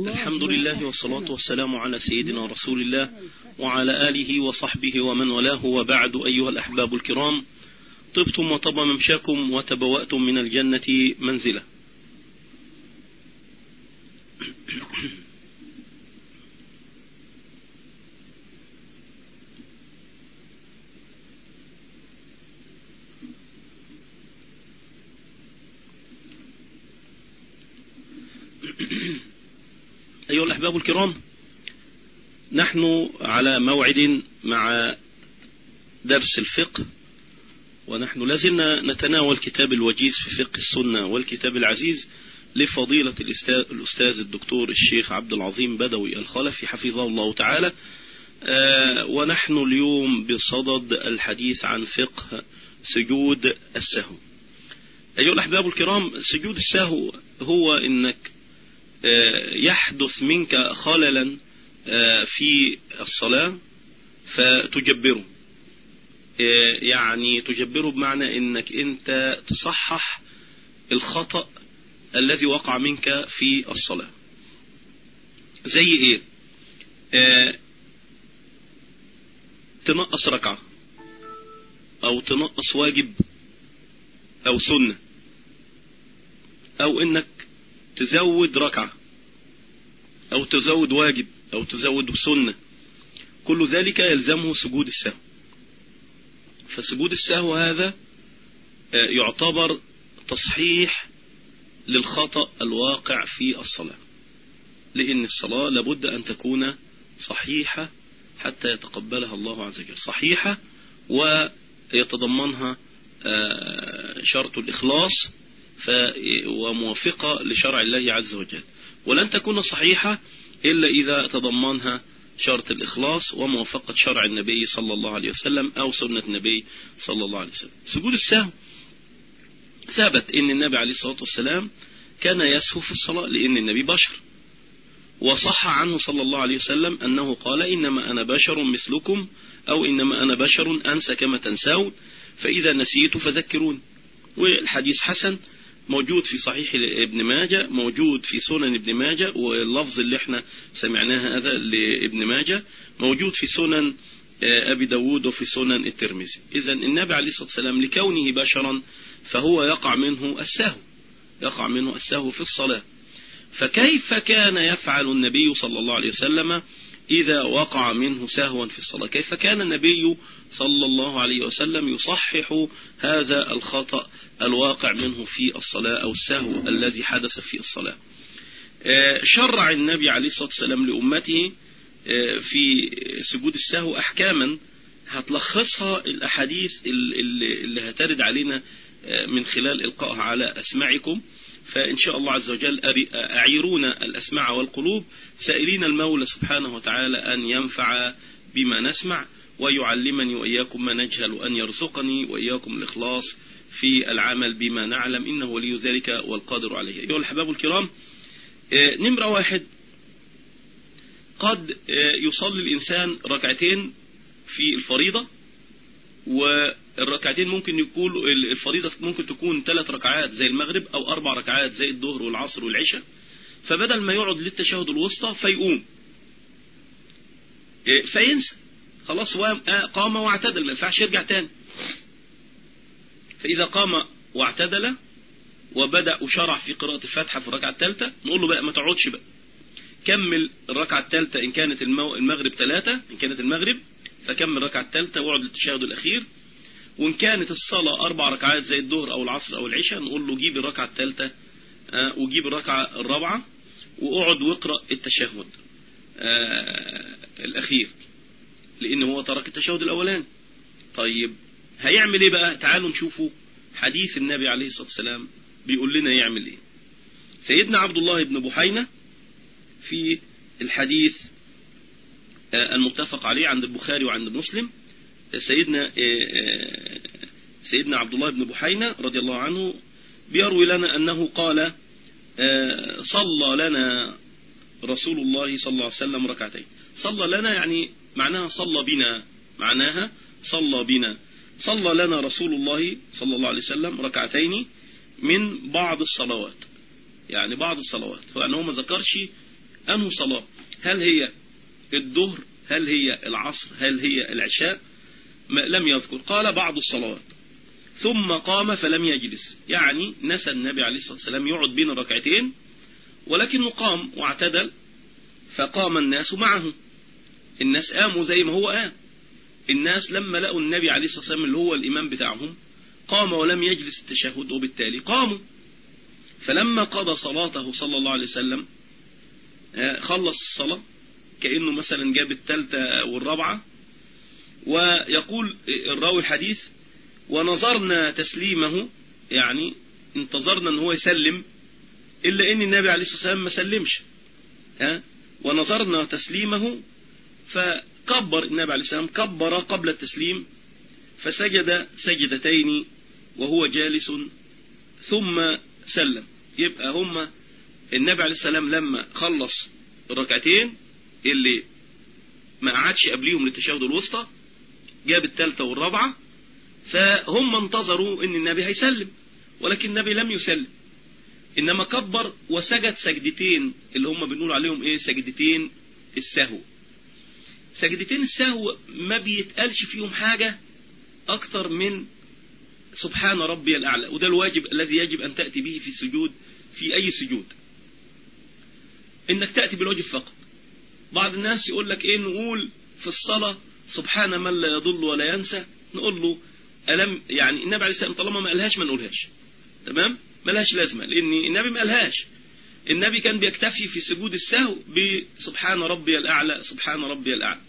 الحمد لله والصلاة والسلام على سيدنا رسول الله وعلى آله وصحبه ومن ولاه وبعد أيها الأحباب الكرام. طبتم وطب ممشاكم وتبوأتم من الجنة منزلة. أيها الأحباب الكرام نحن على موعد مع درس الفقه ونحن لازلنا نتناول كتاب الوجيز في فقه السنة والكتاب العزيز لفضيلة الأستاذ الدكتور الشيخ عبد العظيم بدوي الخلفي حفظه الله تعالى. ونحن اليوم بصدد الحديث عن فقه سجود السهو. أيها الأحباب الكرام سجود السهو هو إنك يحدث منك خللا في الصلاة فتجبره. يعني تجبره بمعنى إنك أنت تصحح الخطأ الذي وقع منك في الصلاة. زي إيه؟ تنقص ركعة أو تنقص واجب أو سنة أو إنك تزود ركعة. أو تزود واجب أو تزود سنة. كل ذلك يلزمه سجود السهو. فسجود السهو هذا يعتبر تصحيح للخطأ الواقع في الصلاة. لأن الصلاة لابد أن تكون صحيحة حتى يتقبلها الله عز وجل. صحيحة ويتضمنها شرط الإخلاص وموافقة لشرع الله عز وجل. ولن تكون صحيحة إلا إذا تضمنها شرط الإخلاص وموافقة شرع النبي صلى الله عليه وسلم أو سنة النبي صلى الله عليه وسلم. سجود السهو ثبت أن النبي عليه الصلاة والسلام كان يسهو في الصلاة لأن النبي بشر. وصح عنه صلى الله عليه وسلم أنه قال إنما أنا بشر مثلكم أو إنما أنا بشر أنسى كما تنسون فإذا نسيت فذكرون. والحديث حسن موجود في صحيح ابن ماجة موجود في سنن ابن ماجة واللفظ اللي إحنا سمعناه هذا لابن ماجة موجود في سنن أبي داود وفي سنن الترمذي. إذا النبي عليه الصلاة والسلام لكونه بشرا فهو يقع منه السهو يقع منه السهو في الصلاة. فكيف كان يفعل النبي صلى الله عليه وسلم إذا وقع منه سهوا في الصلاة. كيف كان النبي صلى الله عليه وسلم يصحح هذا الخطأ الواقع منه في الصلاة أو السهو الذي حدث في الصلاة؟ شرع النبي عليه الصلاة والسلام لأمته في سجود السهو أحكاما هتلخصها الأحاديث اللي هترد علينا من خلال إلقائها على أسماعكم. فإن شاء الله عز وجل أعيرونا الأسماع والقلوب سائلين المولى سبحانه وتعالى أن ينفع بما نسمع ويعلمني وإياكم ما نجهل أن يرزقني وإياكم الإخلاص في العمل بما نعلم إنه ولي ذلك والقادر عليه. أيها الأحباب الكرام نمرة واحد. قد يصلي الإنسان ركعتين في الفريضة والركعتين ممكن يكون الفريضة ممكن تكون ثلاث ركعات زي المغرب أو أربع ركعات زي الظهر والعصر والعشاء. فبدل ما يقعد للتشهد الوسطى فيقوم. فينسى. خلاص قام واعتدل ما ينفعش يرجع تاني. فإذا قام واعتدل وبدأ وشرع في قراءة الفاتحة في الركعة الثالثة نقول له بقى ما تقعدش بقى. كمل الركعة الثالثة إن كانت المغرب ثلاثة إن كانت المغرب فكمل الركعة الثالثة واقعد للتشهد الأخير. وإن كانت الصلاة أربع ركعات زي الظهر أو العصر أو العشاء نقول له جيب الركعة الثالثة وجيب الركعة الرابعة وأقعد واقرأ التشهد الأخير لأن هو ترك التشهد الأولاني طيب هيعمل إيه بقى؟ تعالوا نشوفوا حديث النبي عليه الصلاة والسلام بيقول لنا يعمل إيه. سيدنا عبد الله بن بحينة في الحديث المتفق عليه عند البخاري وعند مسلم سيدنا سيدنا عبد الله بن بحينة رضي الله عنه بيروي لنا أنه قال صلى لنا رسول الله صلى الله عليه وسلم ركعتين. صلى لنا يعني معناها صلى بنا معناها صلى بنا. صلى لنا رسول الله صلى الله عليه وسلم ركعتين من بعض الصلوات. يعني بعض الصلوات. فأنه ما ذكرش أنه صلاة. هل هي الظهر؟ هل هي العصر؟ هل هي العشاء؟ لم يذكر. قال بعض الصلوات. ثم قام فلم يجلس. يعني نسى النبي عليه الصلاة والسلام يقعد بين الركعتين ولكنه قام واعتدل فقام الناس معه. الناس قاموا زي ما هو قام. الناس لما لقوا النبي عليه الصلاة والسلام اللي هو الإمام بتاعهم قام ولم يجلس التشهد وبالتالي قاموا. فلما قضى صلاته صلى الله عليه وسلم آه، خلص الصلاة كأنه مثلا جاب الثالثة والرابعة ويقول الراوي الحديث ونظرنا تسليمه يعني انتظرنا إن هو يسلم إلا إن النبي عليه الصلاة والسلام ما سلمش ها؟ ونظرنا تسليمه فكبر النبي عليه الصلاة والسلام كبر قبل التسليم فسجد سجدتين وهو جالس ثم سلم. يبقى هم النبي عليه السلام لما خلص الركعتين اللي ما قعدش قبليهم للتشهد الوسطى جاب الثالثة والرابعة فهم انتظروا إن النبي هيسلم ولكن النبي لم يسلم. إنما كبر وسجد سجدتين اللي هم بنقول عليهم إيه؟ سجدتين السهو. سجدتين السهو ما بيتقالش فيهم حاجة أكتر من سبحان ربي الأعلى وده الواجب الذي يجب أن تأتي به في السجود في أي سجود. إنك تأتي بالواجب فقط. بعض الناس يقول لك إيه؟ نقول في الصلاة سبحان من لا يضل ولا ينسى. نقول له ألم يعني النبي عليه السلام طالما ما قالهاش ما نقولهاش. تمام؟ ما لهاش لازمة لأن النبي ما قالهاش. النبي كان بيكتفي في سجود السهو بسبحان ربي الأعلى سبحان ربي الأعلى.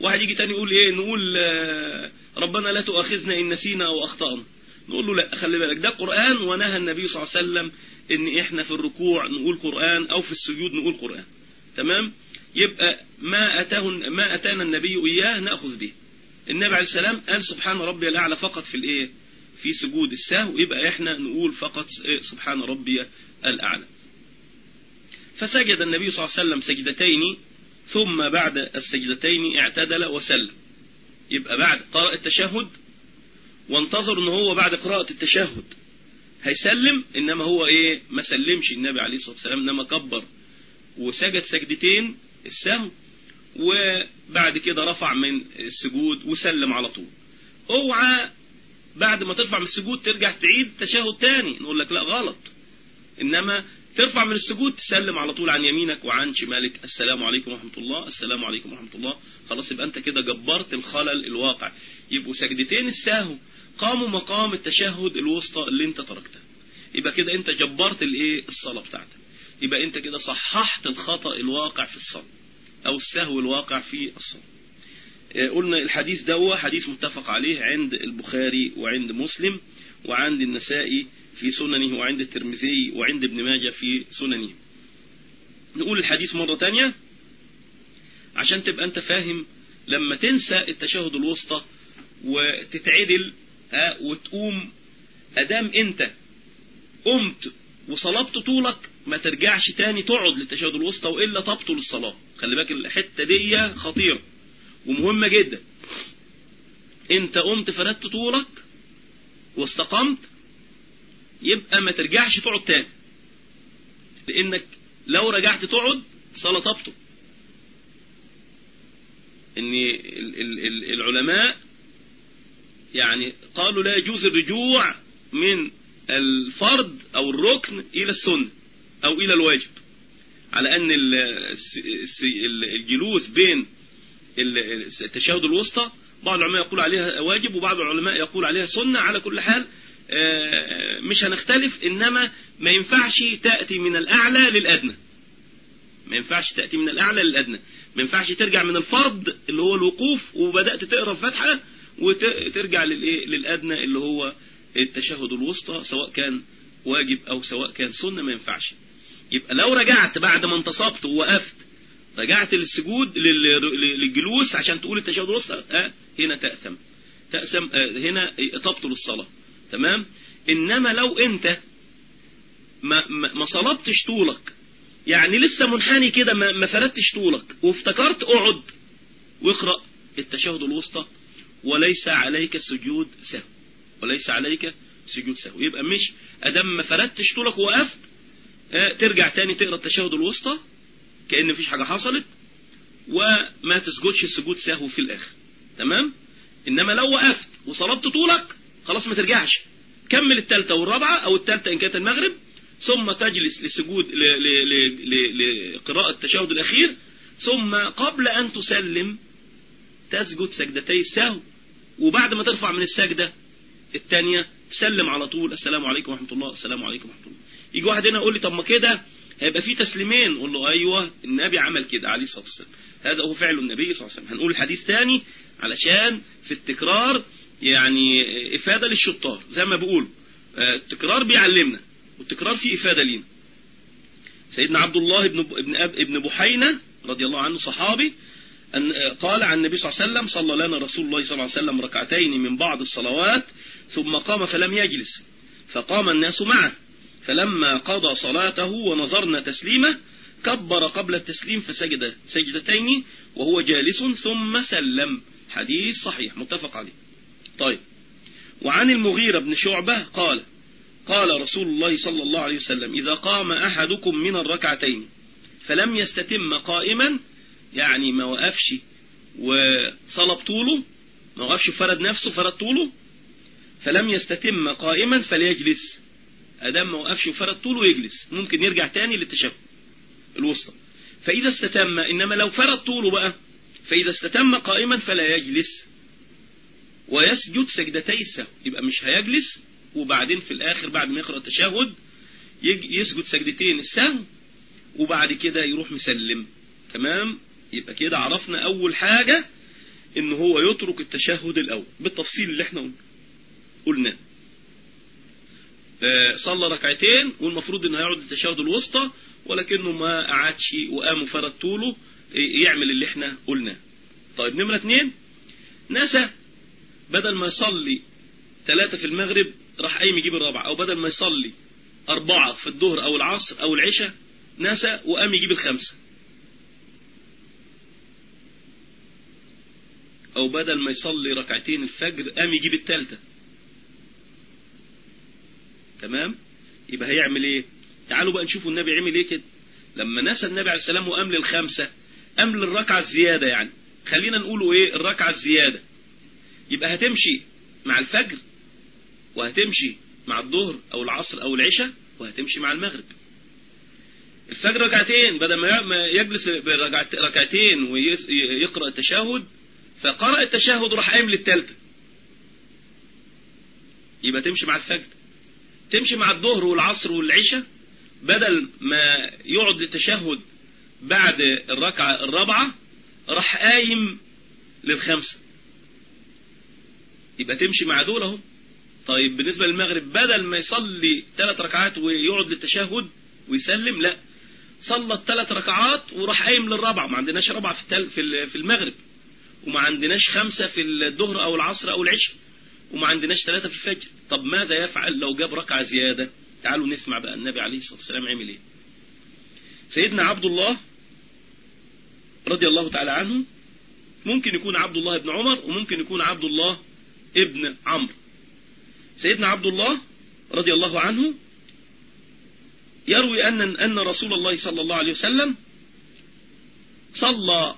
واحد يجي تاني يقول إيه؟ نقول آه، ربنا لا تؤاخذنا إن نسينا أو أخطأنا. نقول له لا خلي بالك. ده قرآن ونهى النبي صلى الله عليه وسلم إن إحنا في الركوع نقول قرآن أو في السجود نقول قرآن. تمام؟ يبقى ما أتاه ما أتانا النبي إياه نأخذ به. النبي عليه السلام قال سبحان ربي الأعلى فقط في الإيه؟ في سجود السهو. يبقى إحنا نقول فقط إيه؟ سبحان ربي الأعلى. فسجد النبي صلى الله عليه وسلم سجدتين ثم بعد السجدتين اعتدل وسلم. يبقى بعد قرأ التشهد وانتظر ان هو بعد قراءة التشهد هيسلم إنما هو إيه؟ ما سلمش النبي عليه الصلاة والسلام إنما كبر وسجد سجدتين السهو وبعد كده رفع من السجود وسلم على طول. اوعى بعد ما ترفع من السجود ترجع تعيد تشهد تاني. نقول لك لا غلط. إنما ترفع من السجود تسلم على طول عن يمينك وعن شمالك. السلام عليكم ورحمة الله. السلام عليكم ورحمة الله. خلاص يبقى أنت كده جبرت الخلل الواقع. يبقوا سجدتين السهو. قاموا مقام التشهد الوسطى اللي أنت تركتها. يبقى كده أنت جبرت الإيه؟ الصلاة بتاعتك. يبقى أنت كده صححت الخطأ الواقع في الصلاة. أو السهو الواقع في الصلاة قلنا الحديث ده حديث متفق عليه عند البخاري وعند مسلم وعند النسائي في سننه وعند الترمذي وعند ابن ماجه في سننه. نقول الحديث مرة تانية عشان تبقى أنت فاهم لما تنسى التشهد الوسطى وتتعدل وتقوم أدام أنت قمت وصلبت طولك ما ترجعش تاني تقعد للتشهد الوسطى وإلا تبطل الصلاة. خلي بالك الحتة دي خطيرة ومهمة جدا. انت قمت فردت طولك واستقمت يبقى ما ترجعش تقعد تاني. لأنك لو رجعت تقعد صلاة تبطل. إن العلماء يعني قالوا لا يجوز الرجوع من الفرض أو الركن إلى السنة أو إلى الواجب. على أن الجلوس بين التشهد الوسطى بعض العلماء يقول عليها واجب وبعض العلماء يقول عليها سنة. على كل حال آه، مش هنختلف إنما ما ينفعش تأتي من الأعلى للأدنى. ما ينفعش تأتي من الأعلى للأدنى. ما ينفعش ترجع من الفرض اللي هو الوقوف وبدأت تقرأ الفاتحة وترجع للأدنى اللي هو التشهد الوسطى سواء كان واجب أو سواء كان سنة ما ينفعش. يبقى لو رجعت بعد ما انتصبت ووقفت رجعت للسجود للجلوس عشان تقول التشهد الوسطى آه هنا تأثم. تأثم آه هنا تبطل الصلاة تمام؟ إنما لو أنت ما, ما, صلبتش طولك يعني لسه منحني كده ما, ما فردتش طولك وافتكرت اقعد واقرأ التشهد الوسطى وليس عليك سجود سهو. وليس عليك سجود سهو يبقى مش آدم ما فردتش طولك ووقفت آه ترجع تاني تقرأ التشهد الوسطى كأن مفيش حاجة حصلت وما تسجدش السجود سهو في الآخر. تمام؟ إنما لو وقفت وصلبت طولك خلاص ما ترجعش. كمل التالتة والرابعة أو التالتة إن كانت المغرب ثم تجلس لسجود لقراءة التشهد الأخير ثم قبل أن تسلم تسجد سجدتي السهو وبعد ما ترفع من السجدة الثانية تسلم على طول السلام عليكم ورحمة الله السلام عليكم ورحمة الله. يجي واحد هنا يقول لي طب ما كده هيبقى في تسليمين. قول له أيوة النبي عمل كده عليه الصلاة والسلام. هذا هو فعل النبي صلى الله عليه وسلم. هنقول الحديث ثاني علشان في التكرار يعني إفادة للشطار. زي ما بيقولوا التكرار بيعلمنا والتكرار فيه إفادة لينا. سيدنا عبد الله ابن ابن ابن بحينة رضي الله عنه صحابي أن قال عن النبي صلى الله عليه وسلم صلى لنا رسول الله صلى الله عليه وسلم ركعتين من بعض الصلوات ثم قام فلم يجلس فقام الناس معه. فلما قضى صلاته ونظرنا تسليمه كبر قبل التسليم فسجد سجدتين وهو جالس ثم سلم. حديث صحيح متفق عليه. طيب. وعن المغيرة بن شعبة قال قال رسول الله صلى الله عليه وسلم إذا قام أحدكم من الركعتين فلم يستتم قائما يعني ما وقفش وصلب طوله ما وقفش فرد نفسه فرد طوله فلم يستتم قائما فليجلس. أدام ما وقفش وفرد طوله يجلس. ممكن يرجع تاني للتشهد الوسطى. فإذا استتم إنما لو فرد طوله بقى فإذا استتم قائما فلا يجلس. ويسجد سجدتي السهو. يبقى مش هيجلس وبعدين في الآخر بعد ما يقرأ التشهد يسجد سجدتين السهو وبعد كده يروح مسلم. تمام؟ يبقى كده عرفنا أول حاجة إن هو يترك التشهد الأول. بالتفصيل اللي إحنا قلناه. صلى ركعتين والمفروض إنه هيقعد التشهد الوسطى ولكنه ما قعدش وقام فرد طوله يعمل اللي إحنا قلناه طيب نمرة اتنين. نسى بدل ما يصلي ثلاثة في المغرب راح قايم يجيب الرابعة أو بدل ما يصلي أربعة في الظهر أو العصر أو العشاء نسى وقام يجيب الخمسة. أو بدل ما يصلي ركعتين الفجر قام يجيب الثالثة تمام؟ يبقى هيعمل إيه؟ تعالوا بقى نشوفوا النبي عمل إيه كده. لما نسى النبي عليه السلام وقام للخمسة قام للركعة الزيادة يعني. خلينا نقوله إيه؟ الركعة الزيادة. يبقى هتمشي مع الفجر وهتمشي مع الظهر أو العصر أو العشاء وهتمشي مع المغرب. الفجر ركعتين بدل ما يجلس ركعتين ويقرأ التشهد فقرأ التشهد وراح قايم للثالثة يبقى تمشي مع الفجر. تمشي مع الظهر والعصر والعشاء بدل ما يقعد للتشهد بعد الركعة الرابعة راح قايم للخمسة. يبقى تمشي مع دول اهو طيب بالنسبة للمغرب بدل ما يصلي ثلاث ركعات ويقعد للتشهد ويسلم لا. صلى الثلاث ركعات وراح قايم للرابعة. ما عندناش رابعة في في المغرب. وما عندناش خمسة في الظهر أو العصر أو العشاء. وما عندناش ثلاثة في الفجر. طب ماذا يفعل لو جاب ركعة زيادة؟ تعالوا نسمع بقى النبي عليه الصلاة والسلام عمل إيه. سيدنا عبد الله رضي الله تعالى عنه ممكن يكون عبد الله ابن عمر وممكن يكون عبد الله ابن عمرو. سيدنا عبد الله رضي الله عنه يروي أن أن رسول الله صلى الله عليه وسلم صلى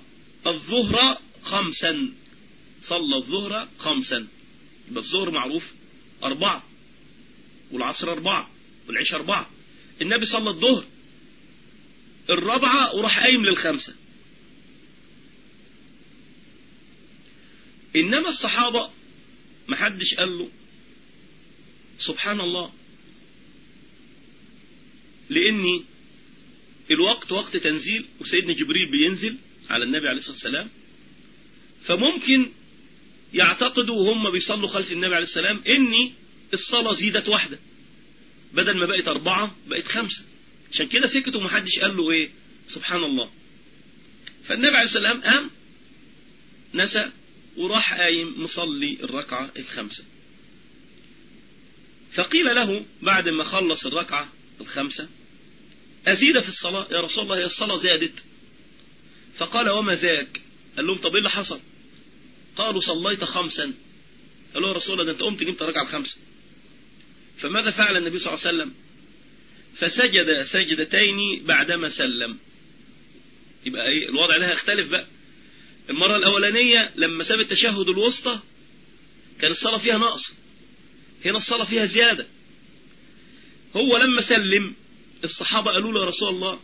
الظهر خمسا. صلى الظهر خمسا. يبقى الظهر معروف أربعة والعصر أربعة والعشاء أربعة. النبي صلى الظهر الرابعة وراح قايم للخمسة. إنما الصحابة محدش قال له سبحان الله لأني الوقت وقت تنزيل وسيدنا جبريل بينزل على النبي عليه الصلاة والسلام. فممكن يعتقدوا وهم بيصلوا خلف النبي عليه السلام ان الصلاة زيدت واحدة. بدل ما بقت أربعة بقت خمسة. عشان كده سكتوا ومحدش قال له إيه؟ سبحان الله. فالنبي عليه السلام قام نسى وراح قايم مصلي الركعة الخمسة فقيل له بعد ما خلص الركعة الخمسة أزيد في الصلاة؟ يا رسول الله هي الصلاة زادت. فقال وما ذاك قال لهم طب إيه اللي حصل؟ قالوا صليت خمسا. قالوا يا رسول الله انت قمت جبت الركعة الخمسة. فماذا فعل النبي صلى الله عليه وسلم؟ فسجد سجدتين بعدما سلم. يبقى إيه؟ الوضع ده هيختلف بقى. المرة الأولانية لما ساب التشهد الوسطى كان الصلاة فيها نقص. هنا الصلاة فيها زيادة. هو لما سلم الصحابة قالوا له يا رسول الله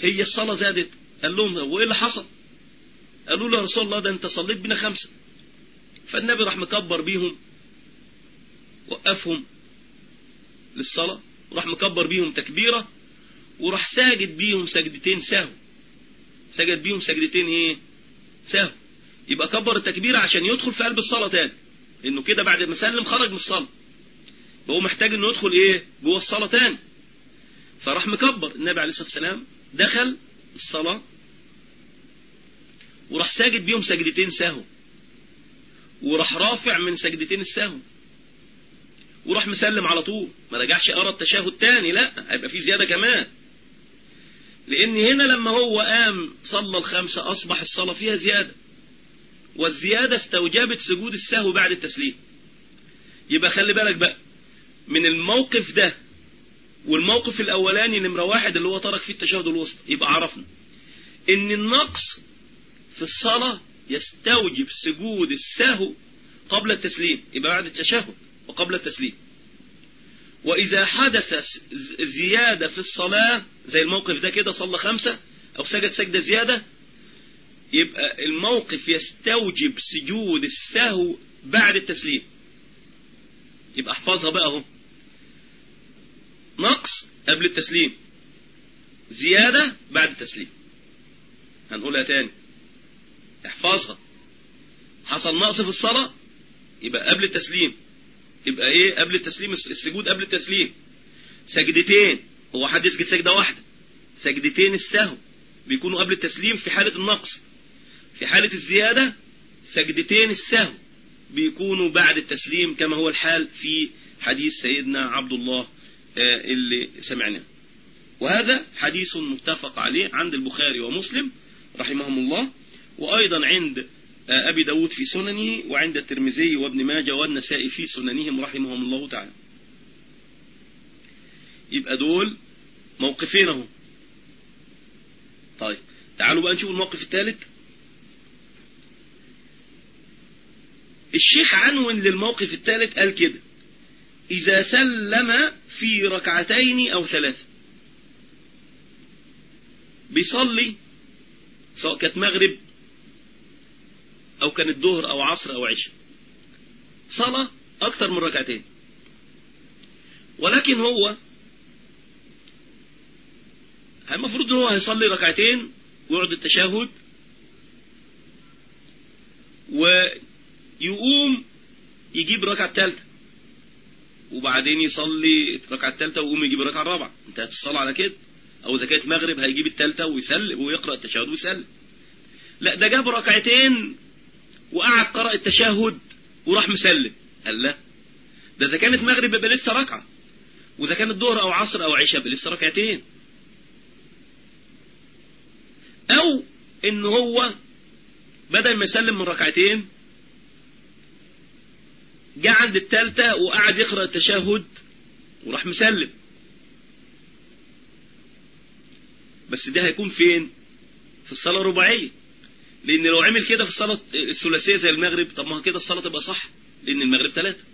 هي الصلاة زادت. قال لهم وإيه اللي حصل؟ قالوا له يا رسول الله ده انت صليت بنا خمسة. فالنبي راح مكبر بيهم وقفهم للصلاة وراح مكبر بيهم تكبيرة وراح ساجد بيهم سجدتين سهو. سجد بيهم سجدتين إيه؟ سهو. يبقى كبر التكبيرة عشان يدخل في قلب الصلاة تاني. انه كده بعد ما سلم خرج من الصلاة. هو محتاج إنه يدخل إيه؟ جوه الصلاة تاني. فراح مكبر. النبي عليه الصلاة والسلام دخل الصلاة وراح ساجد بيهم سجدتين سهو. وراح رافع من سجدتين السهو. وراح مسلم على طول. ما رجعش قرا التشهد تاني لا هيبقى في زيادة كمان. لأن هنا لما هو قام صلى الخمسة أصبح الصلاة فيها زيادة. والزيادة استوجبت سجود السهو بعد التسليم. يبقى خلي بالك بقى من الموقف ده والموقف الأولاني نمرة واحد اللي هو ترك فيه التشهد الوسطى يبقى عرفنا إن النقص في الصلاة يستوجب سجود السهو قبل التسليم يبقى بعد التشهد وقبل التسليم. وإذا حدث زيادة في الصلاة زي الموقف ده كده صلى خمسة أو سجد سجدة زيادة يبقى الموقف يستوجب سجود السهو بعد التسليم. يبقى احفظها بقى اهو. نقص قبل التسليم زيادة بعد التسليم. هنقولها تاني. احفظها حصل نقص في الصلاة يبقى قبل التسليم. يبقى إيه؟ قبل التسليم السجود قبل التسليم. سجدتين. هو حد يسجد سجدة واحدة. سجدتين السهو. بيكونوا قبل التسليم في حالة النقص. في حالة الزيادة سجدتين السهو. بيكونوا بعد التسليم كما هو الحال في حديث سيدنا عبد الله اللي سمعناه. وهذا حديث متفق عليه عند البخاري ومسلم رحمهم الله. وأيضا عند أبي داود في سننه وعند الترمذي وابن ماجه والنسائي في سننهم رحمهم الله تعالى. يبقى دول موقفين أهو. طيب تعالوا بقى نشوف الموقف الثالث. الشيخ عنون للموقف الثالث قال كده إذا سلم في ركعتين أو ثلاثة بيصلي سواء كانت مغرب أو كانت ظهر أو عصر أو عشاء. صلاة أكثر من ركعتين. ولكن هو المفروض هو هيصلي ركعتين ويقعد التشهد ويقوم يجيب ركعة الثالثة. وبعدين يصلي الركعة الثالثة ويقوم يجيب الركعة الرابعة. انتهت الصلاة على كده. أو كانت مغرب هيجيب الثالثة ويسلم ويقرأ التشهد ويسلم لا ده جاب ركعتين وقعد قرأ التشهد وراح مسلم. قال لا. ده إذا كانت مغرب يبقى لسه ركعة وإذا كانت ظهر أو عصر أو عشاء يبقى لسه ركعتين. أو إن هو بدل ما يسلم من ركعتين جاء عند التالتة وقعد يقرأ التشهد وراح مسلم. بس ده هيكون فين؟ في الصلاة الرباعية. لأن لو عمل كده في الصلاة الثلاثية زي المغرب طب ما كده الصلاة تبقى صح لأن المغرب ثلاثة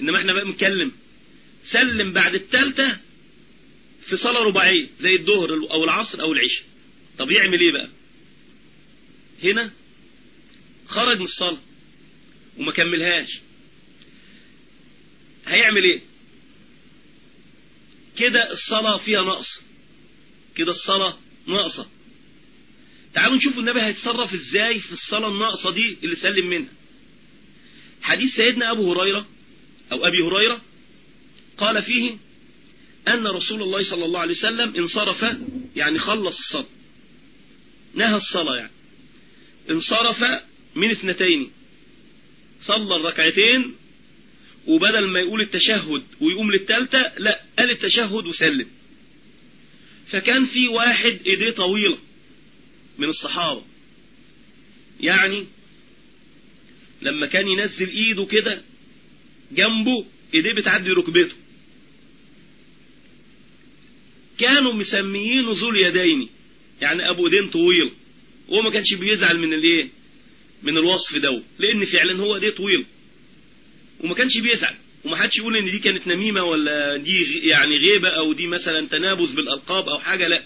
انما إحنا بقى بنتكلم سلم بعد التالتة في صلاة رباعية زي الظهر أو العصر أو العشاء. طب يعمل إيه بقى؟ هنا خرج من الصلاة وما كملهاش. هيعمل إيه؟ كده الصلاة فيها نقص. كده الصلاة ناقصة. تعالوا نشوف النبي هيتصرف إزاي في الصلاة الناقصة دي اللي سلم منها. حديث سيدنا أبو هريرة أو أبي هريرة قال فيه أن رسول الله صلى الله عليه وسلم انصرف يعني خلص الصلاة. نهى الصلاة يعني. انصرف من اثنتين. صلى الركعتين وبدل ما يقول التشهد ويقوم للتالتة لا قال التشهد وسلم. فكان في واحد إيديه طويلة. من الصحابة. يعني لما كان ينزل إيده كده جنبه إيديه بتعدي ركبته. كانوا مسميينه ذو اليدين. يعني أبو ايدين طويل. وهو ما كانش بيزعل من الإيه؟ من الوصف ده. لأن فعلا هو ايديه طويل. وما كانش بيزعل. وما حدش يقول إن دي كانت نميمة ولا دي يعني غيبة أو دي مثلا تنابز بالألقاب أو حاجة لأ.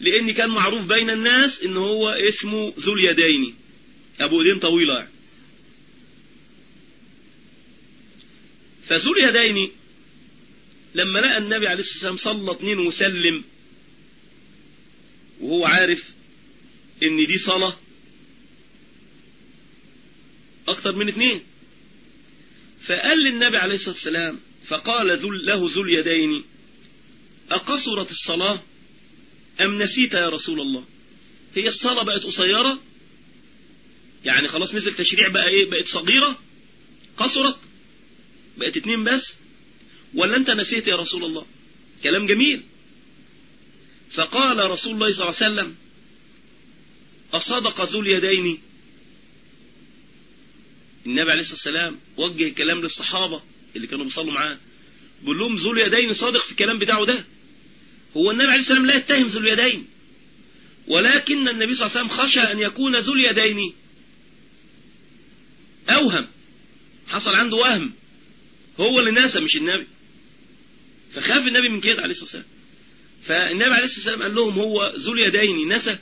لأن كان معروف بين الناس إن هو اسمه ذو اليدين. أبو ايدين طويلة يعني. فذو اليدين لما لقى النبي عليه الصلاة والسلام صلى اتنين وسلم وهو عارف إن دي صلاة أكتر من اتنين فقال للنبي عليه الصلاة والسلام فقال له ذو اليدين أقصرت الصلاة؟ أم نسيت يا رسول الله؟ هي الصلاة بقت قصيرة؟ يعني خلاص نزل تشريع بقى إيه؟ بقت صغيرة؟ قصرت؟ بقت اتنين بس؟ ولا أنت نسيت يا رسول الله؟ كلام جميل. فقال رسول الله صلى الله عليه وسلم أصدق ذو اليدين. النبي عليه الصلاة والسلام وجه الكلام للصحابة اللي كانوا بيصلوا معاه. بيقول لهم ذو اليدين صادق في الكلام بتاعه ده. هو النبي عليه والسلام لا يتهم ذو اليدين. ولكن النبي صلى الله عليه وسلم خشى أن يكون ذو اليدين. أوهم. حصل عنده وهم. هو اللي ناسى مش النبي. فخاف النبي من كده عليه الصلاة والسلام. فالنبي عليه الصلاة والسلام قال لهم هو ذو اليدين. نسى.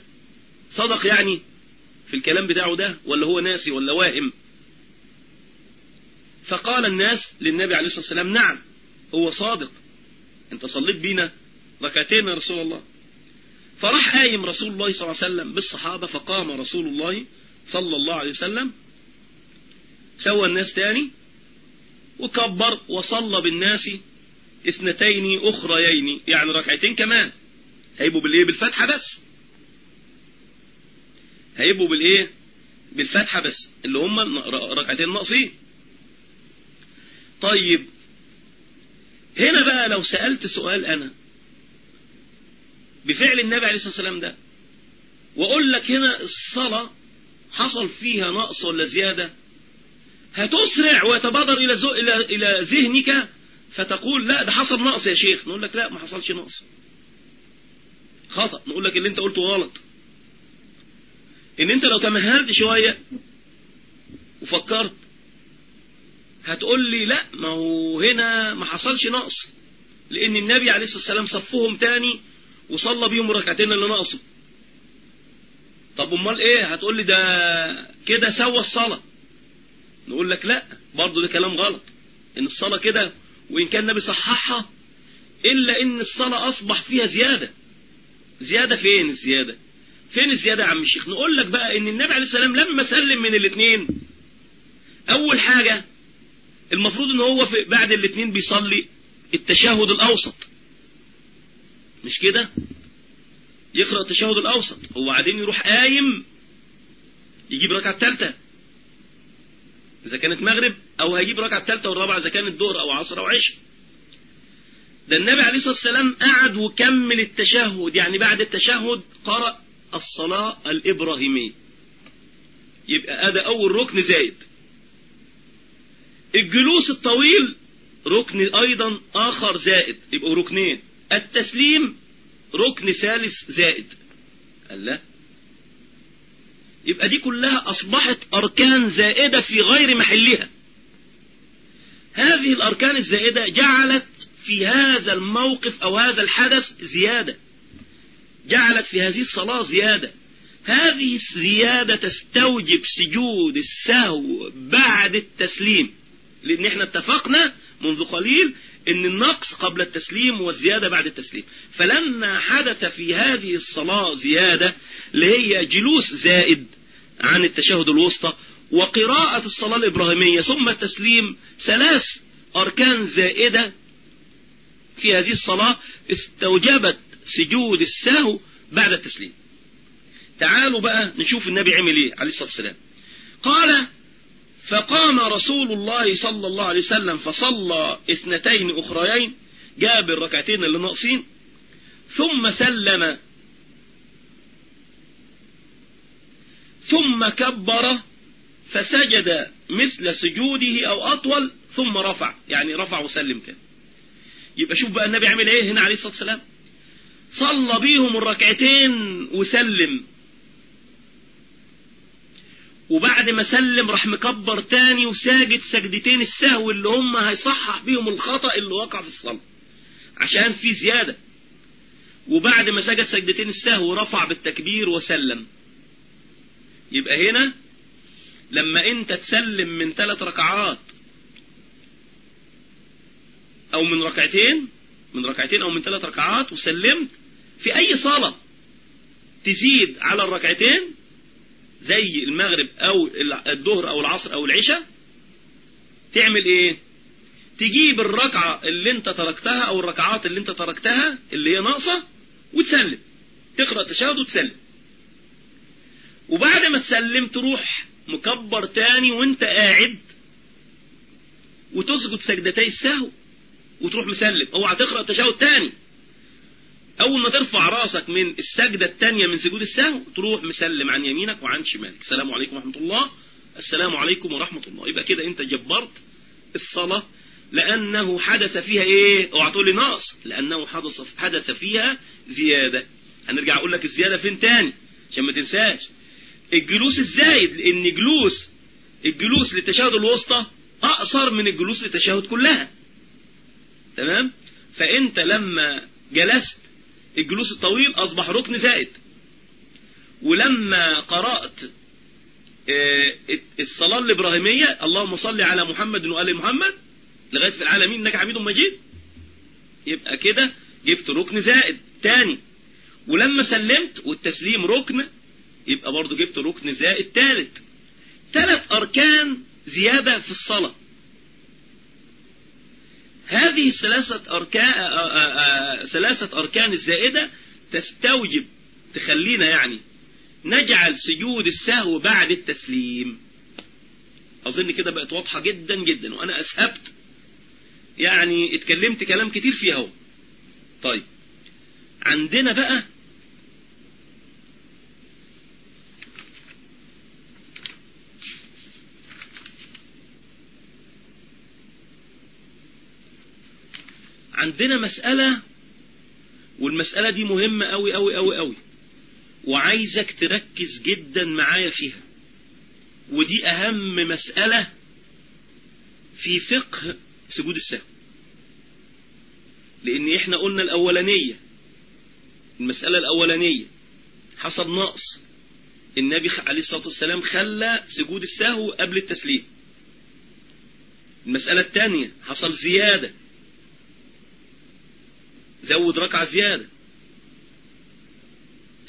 صدق يعني في الكلام بتاعه ده ولا هو ناسي ولا واهم. فقال الناس للنبي عليه الصلاة والسلام نعم هو صادق. أنت صليت بينا ركعتين يا رسول الله. فراح قايم رسول الله صلى الله عليه وسلم بالصحابة فقام رسول الله صلى الله عليه وسلم. سوى الناس تاني وكبر وصلى بالناس اثنتين أخريين يعني ركعتين كمان. هيبقوا بالإيه؟ بالفتحة بس. هيبقوا بالإيه؟ بالفتحة بس اللي هم ركعتين ناقصين. طيب هنا بقى لو سألت سؤال أنا بفعل النبي عليه الصلاة والسلام ده. وأقول لك هنا الصلاة حصل فيها نقص ولا زيادة؟ هتسرع ويتبادر إلى, إلى, إلى ذهنك فتقول لا ده حصل نقص يا شيخ. نقول لك لا ما حصلش نقص. خطأ. نقول لك اللي أنت قلته غلط. إن أنت لو تمهلت شوية وفكرت هتقول لي لا ما هو هنا ما حصلش نقص. لأن النبي عليه الصلاة والسلام صفهم تاني وصلى بيهم ركعتين اللي نقصوا طب أمال إيه؟ هتقول لي ده كده سوى الصلاة. نقول لك لا برضو ده كلام غلط. إن الصلاة كده وإن كان النبي صححها إلا إن الصلاة أصبح فيها زيادة. زيادة فين الزيادة؟ فين الزيادة يا عم الشيخ؟ نقول لك بقى إن النبي عليه السلام لما سلم من الاثنين أول حاجة المفروض إن هو في بعد الاثنين بيصلي التشهد الأوسط. مش كده؟ يقرأ التشهد الأوسط. وبعدين يروح قايم يجيب ركعة الثالثة إذا كانت مغرب أو هيجيب ركعة الثالثة والرابعة إذا كانت ظهر أو عصر أو عشاء ده النبي عليه الصلاة والسلام قعد وكمل التشهد. يعني بعد التشهد قرأ الصلاة الإبراهيمية. يبقى هذا أول ركن زايد. الجلوس الطويل ركن أيضا آخر زائد يبقوا ركنين. التسليم ركن ثالث زائد. قال لا. يبقى دي كلها أصبحت أركان زائدة في غير محلها. هذه الأركان الزائدة جعلت في هذا الموقف أو هذا الحدث زيادة. جعلت في هذه الصلاة زيادة. هذه الزيادة تستوجب سجود السهو بعد التسليم. لأن إحنا اتفقنا منذ قليل إن النقص قبل التسليم والزيادة بعد التسليم. فلما حدث في هذه الصلاة زيادة اللي هي جلوس زائد عن التشهد الوسطى وقراءة الصلاة الإبراهيمية ثم التسليم ثلاث أركان زائدة في هذه الصلاة استوجبت سجود السهو بعد التسليم. تعالوا بقى نشوف النبي عمل إيه عليه الصلاة والسلام. قال فقام رسول الله صلى الله عليه وسلم فصلى اثنتين أخريين جاب الركعتين اللي ناقصين ثم سلم. ثم كبر فسجد مثل سجوده أو أطول ثم رفع يعني رفع وسلم تاني. يبقى شوف بقى النبي عمل إيه هنا عليه الصلاة والسلام. صلى بيهم الركعتين وسلم. وبعد ما سلم راح مكبر تاني وساجد سجدتين السهو اللي هم هيصحح بيهم الخطأ اللي وقع في الصلاة. عشان في زيادة. وبعد ما سجد سجدتين السهو رفع بالتكبير وسلم. يبقى هنا لما انت تسلم من ثلاث ركعات أو من ركعتين من ركعتين أو من ثلاث ركعات وسلمت في اي صلاة تزيد على الركعتين زي المغرب أو الظهر أو العصر أو العشاء تعمل إيه؟ تجيب الركعة اللي أنت تركتها أو الركعات اللي أنت تركتها اللي هي ناقصة وتسلم. تقرأ تشاهد وتسلم. وبعد ما تسلم تروح مكبر تاني وأنت قاعد وتسجد سجدتي السهو وتروح مسلم. أوعى تقرأ تشاهد تاني. أول ما ترفع راسك من السجدة التانية من سجود السهو تروح مسلم عن يمينك وعن شمالك. السلام عليكم ورحمة الله. السلام عليكم ورحمة الله. يبقى كده أنت جبرت الصلاة لأنه حدث فيها إيه؟ اوعى تقول لي نقص. لأنه حدث حدث فيها زيادة. هنرجع أقول لك الزيادة فين تاني؟ عشان ما تنساش. الجلوس الزايد لأن جلوس الجلوس للتشهد الوسطى أقصر من الجلوس للتشهد كلها. تمام؟ فأنت لما جلست الجلوس الطويل أصبح ركن زائد. ولما قرأت الصلاة الإبراهيمية اللهم صل على محمد وآل محمد لغاية في العالمين إنك حميد مجيد يبقى كده جبت ركن زائد تاني. ولما سلمت والتسليم ركن يبقى برضو جبت ركن زائد تالت. ثلاث أركان زيادة في الصلاة. هذه الثلاثة أركان ثلاثة أركان الزائدة تستوجب تخلينا يعني نجعل سجود السهو بعد التسليم. أظن كده بقت واضحة جدا جدا وأنا أسهبت. يعني اتكلمت كلام كتير فيها هو طيب عندنا بقى عندنا مسألة والمسألة دي مهمة أوي أوي أوي أوي. وعايزك تركز جدا معايا فيها. ودي أهم مسألة في فقه سجود السهو. لأن إحنا قلنا الأولانية المسألة الأولانية حصل نقص. النبي عليه الصلاة والسلام خلى سجود السهو قبل التسليم. المسألة الثانية حصل زيادة. زود ركعة زيادة.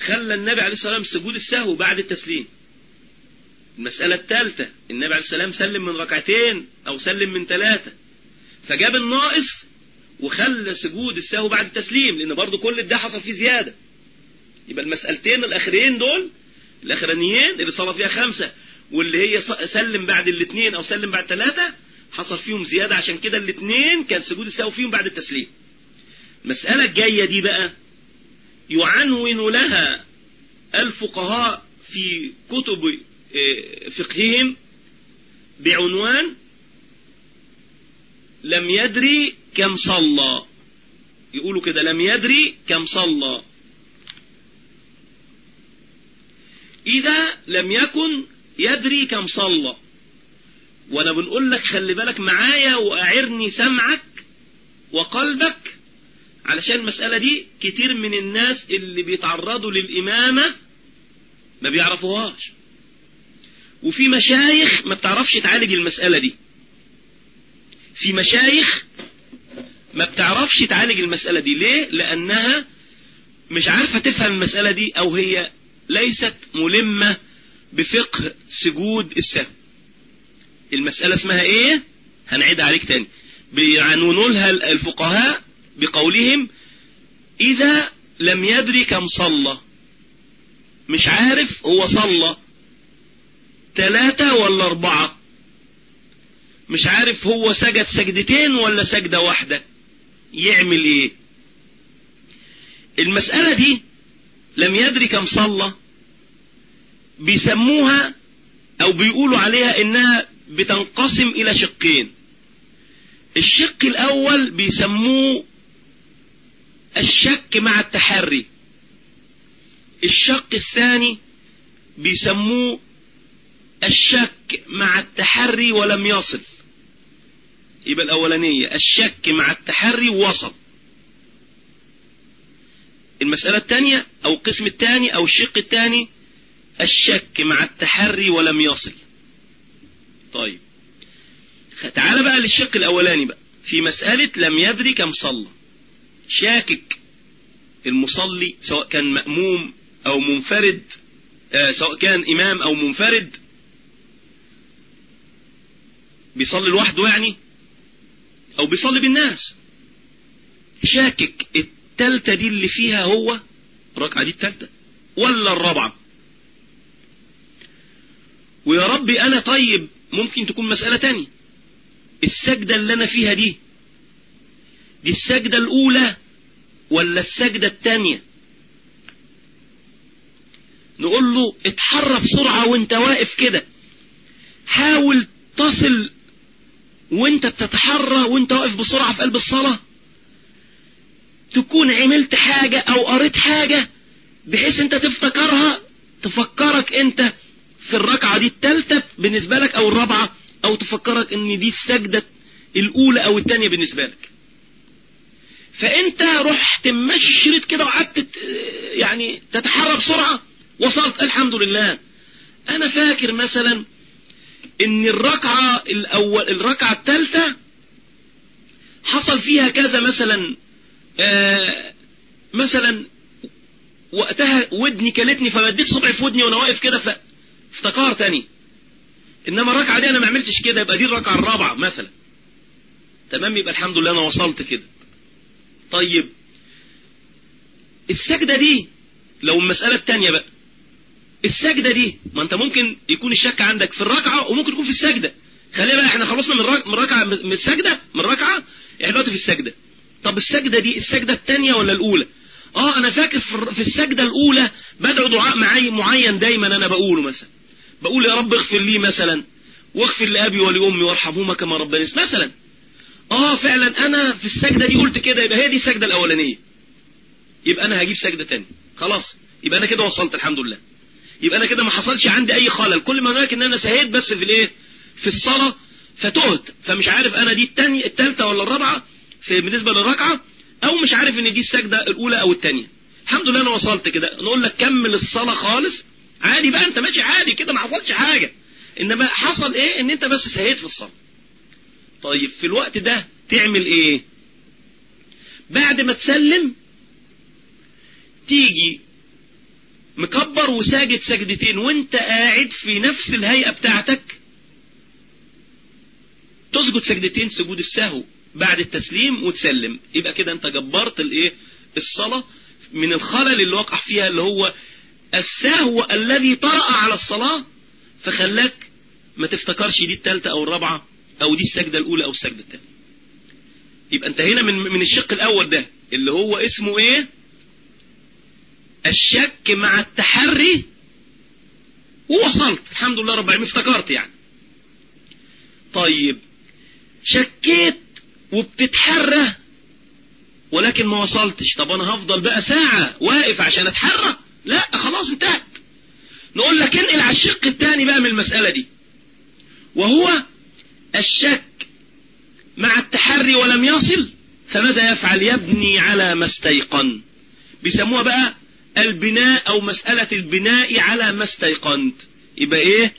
خلى النبي عليه الصلاة والسلام سجود السهو بعد التسليم. المسألة الثالثة النبي عليه السلام سلم من ركعتين أو سلم من ثلاثة. فجاب الناقص وخلى سجود السهو بعد التسليم لأن برضو كل ده حصل فيه زيادة. يبقى المسألتين الأخرين دول الأخرانيين اللي صار فيها خمسة واللي هي سلم بعد الاثنين أو سلم بعد ثلاثة حصل فيهم زيادة. عشان كده الاثنين كان سجود السهو فيهم بعد التسليم. المسألة الجاية دي بقى يعنون لها الفقهاء في كتب فقههم بعنوان لم يدري كم صلى. يقولوا كده لم يدري كم صلى. إذا لم يكن يدري كم صلى. وأنا بنقول لك خلي بالك معايا وأعرني سمعك وقلبك علشان المسألة دي كتير من الناس اللي بيتعرضوا للإمامة ما بيعرفوهاش. وفي مشايخ ما بتعرفش تعالج المسألة دي. في مشايخ ما بتعرفش تعالج المسألة دي. ليه؟ لأنها مش عارفة تفهم المسألة دي أو هي ليست ملمة بفقه سجود السهو المسألة اسمها إيه؟ هنعيد عليك تاني. بيعنونوا لها الفقهاء بقولهم إذا لم يدري كم صلى مش عارف هو صلى ثلاثة ولا أربعة مش عارف هو سجد سجدتين ولا سجدة واحدة يعمل إيه؟ المسألة دي لم يدري كم صلى بيسموها أو بيقولوا عليها إنها بتنقسم إلى شقين. الشق الأول بيسموه الشك مع التحري. الشق الثاني بيسموه الشك مع التحري ولم يصل. يبقى الأولانية الشك مع التحري وصل. المسألة الثانية أو القسم الثاني أو الشق الثاني الشك مع التحري ولم يصل. طيب. تعال بقى للشق الأولاني بقى. في مسألة لم يدري كم صلى. شاكك. المصلي سواء كان مأموم أو منفرد آه سواء كان إمام أو منفرد بيصلي لوحده يعني؟ أو بيصلي بالناس. شاكك. التالتة دي اللي فيها هو الركعة دي التالتة ولا الرابعة؟ ويا ربي أنا طيب ممكن تكون مسألة تانية. السجدة اللي أنا فيها دي دي السجدة الأولى ولا السجدة التانية نقول له اتحرى بسرعة وانت واقف كده. حاول تصل وانت بتتحرى وانت واقف بسرعة في قلب الصلاة. تكون عملت حاجة أو قريت حاجة بحيث انت تفتكرها تفكرك انت في الركعة دي التالتة بالنسبة لك أو الرابعة أو تفكرك إن دي السجدة الأولى أو التانية بالنسبة لك. فأنت رحت ماشي الشريط كده وقعدت يعني تتحرى بسرعة وصلت الحمد لله. أنا فاكر مثلا إن الركعة الأول الركعة الثالثة حصل فيها كذا مثلا آه مثلا وقتها ودني كلتني فمديت صبعي في ودني وأنا واقف كده فافتكار تاني إنما الركعة دي أنا ما عملتش كده يبقى دي الركعة الرابعة مثلا. تمام؟ يبقى الحمد لله أنا وصلت كده. طيب السجدة دي لو المسألة التانية بقى السجدة دي ما انت ممكن يكون الشك عندك في الركعة وممكن يكون في السجدة. خلينا بقى إحنا خلصنا من من الركعة من السجدة من الركعة إحنا دلوقتي في السجدة. طب السجدة دي السجدة الثانية ولا الأولى؟ آه أنا فاكر في السجدة الأولى بدعو دعاء معي معين دايما أنا بقوله مثلا. بقول يا رب اغفر لي مثلا واغفر لأبي ولأمي وارحمهما كما ربني مثلا آه فعلا. أنا في السجدة دي قلت كده يبقى هي دي السجدة الأولانية. يبقى أنا هجيب سجدة تانية خلاص. يبقى أنا كده وصلت الحمد لله. يبقى أنا كده ما حصلش عندي أي خلل. كل ما هناك إن أنا سهيت بس في الإيه؟ في الصلاة فتهت. فمش عارف أنا دي التانية التالتة ولا الرابعة في بالنسبة للركعة أو مش عارف إن دي السجدة الأولى أو التانية. الحمد لله أنا وصلت كده. نقول لك كمل الصلاة خالص. عادي بقى أنت ماشي عادي كده ما حصلش حاجة. إنما حصل إيه؟ إن أنت بس سهيت في الصلاة. طيب في الوقت ده تعمل إيه؟ بعد ما تسلم تيجي مكبر وساجد سجدتين وانت قاعد في نفس الهيئة بتاعتك تسجد سجدتين سجود السهو بعد التسليم وتسلم. يبقى كده انت جبرت الإيه؟ الصلاة من الخلل اللي وقع فيها اللي هو السهو الذي طرأ على الصلاة فخلاك ما تفتكرش دي التالتة أو الرابعة. أو دي السجدة الأولى أو السجدة الثانية. يبقى انتهينا من من الشق الأول ده اللي هو اسمه إيه؟ الشك مع التحري. ووصلت. الحمد لله رب العالمين افتكرت يعني. طيب شكيت وبتتحرى ولكن ما وصلتش. طب أنا هفضل بقى ساعة واقف عشان أتحرى؟ لا خلاص انتهت. نقول لك انقل على الشق الثاني بقى من المسألة دي. وهو الشك مع التحري ولم يصل فماذا يفعل يبني على ما استيقن؟ بيسموها بقى البناء أو مسألة البناء على ما استيقنت. يبقى إيه؟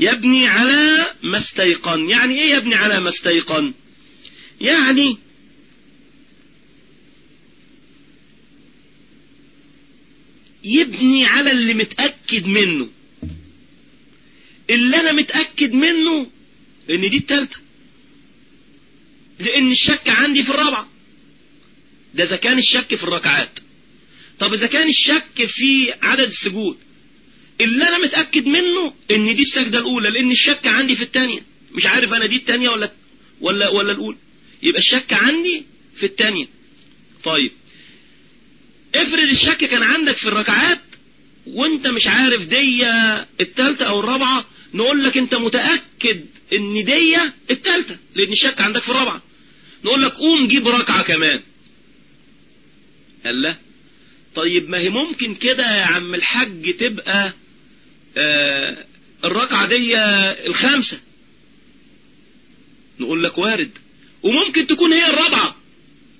يبني على ما استيقن. يعني إيه يبني على ما استيقن؟ يعني يبني على اللي متأكد منه. اللي أنا متأكد منه ان دي التالتة. لأن الشك عندي في الرابعة. ده إذا كان الشك في الركعات. طب إذا كان الشك في عدد السجود اللي أنا متأكد منه إن دي السجدة الأولى لأن الشك عندي في الثانية مش عارف أنا دي الثانية ولا ولا ولا الأولى. يبقى الشك عندي في الثانية طيب. افرض الشك كان عندك في الركعات وأنت مش عارف دي الثالثة أو الرابعة نقول لك أنت متأكد ان دي الثالثة لأن الشك عندك في الرابعة. نقول لك قوم جيب ركعة كمان. هلا طيب ما هي ممكن كده يا عم الحج تبقى آه الركعة دي الخامسة. نقول لك وارد. وممكن تكون هي الرابعة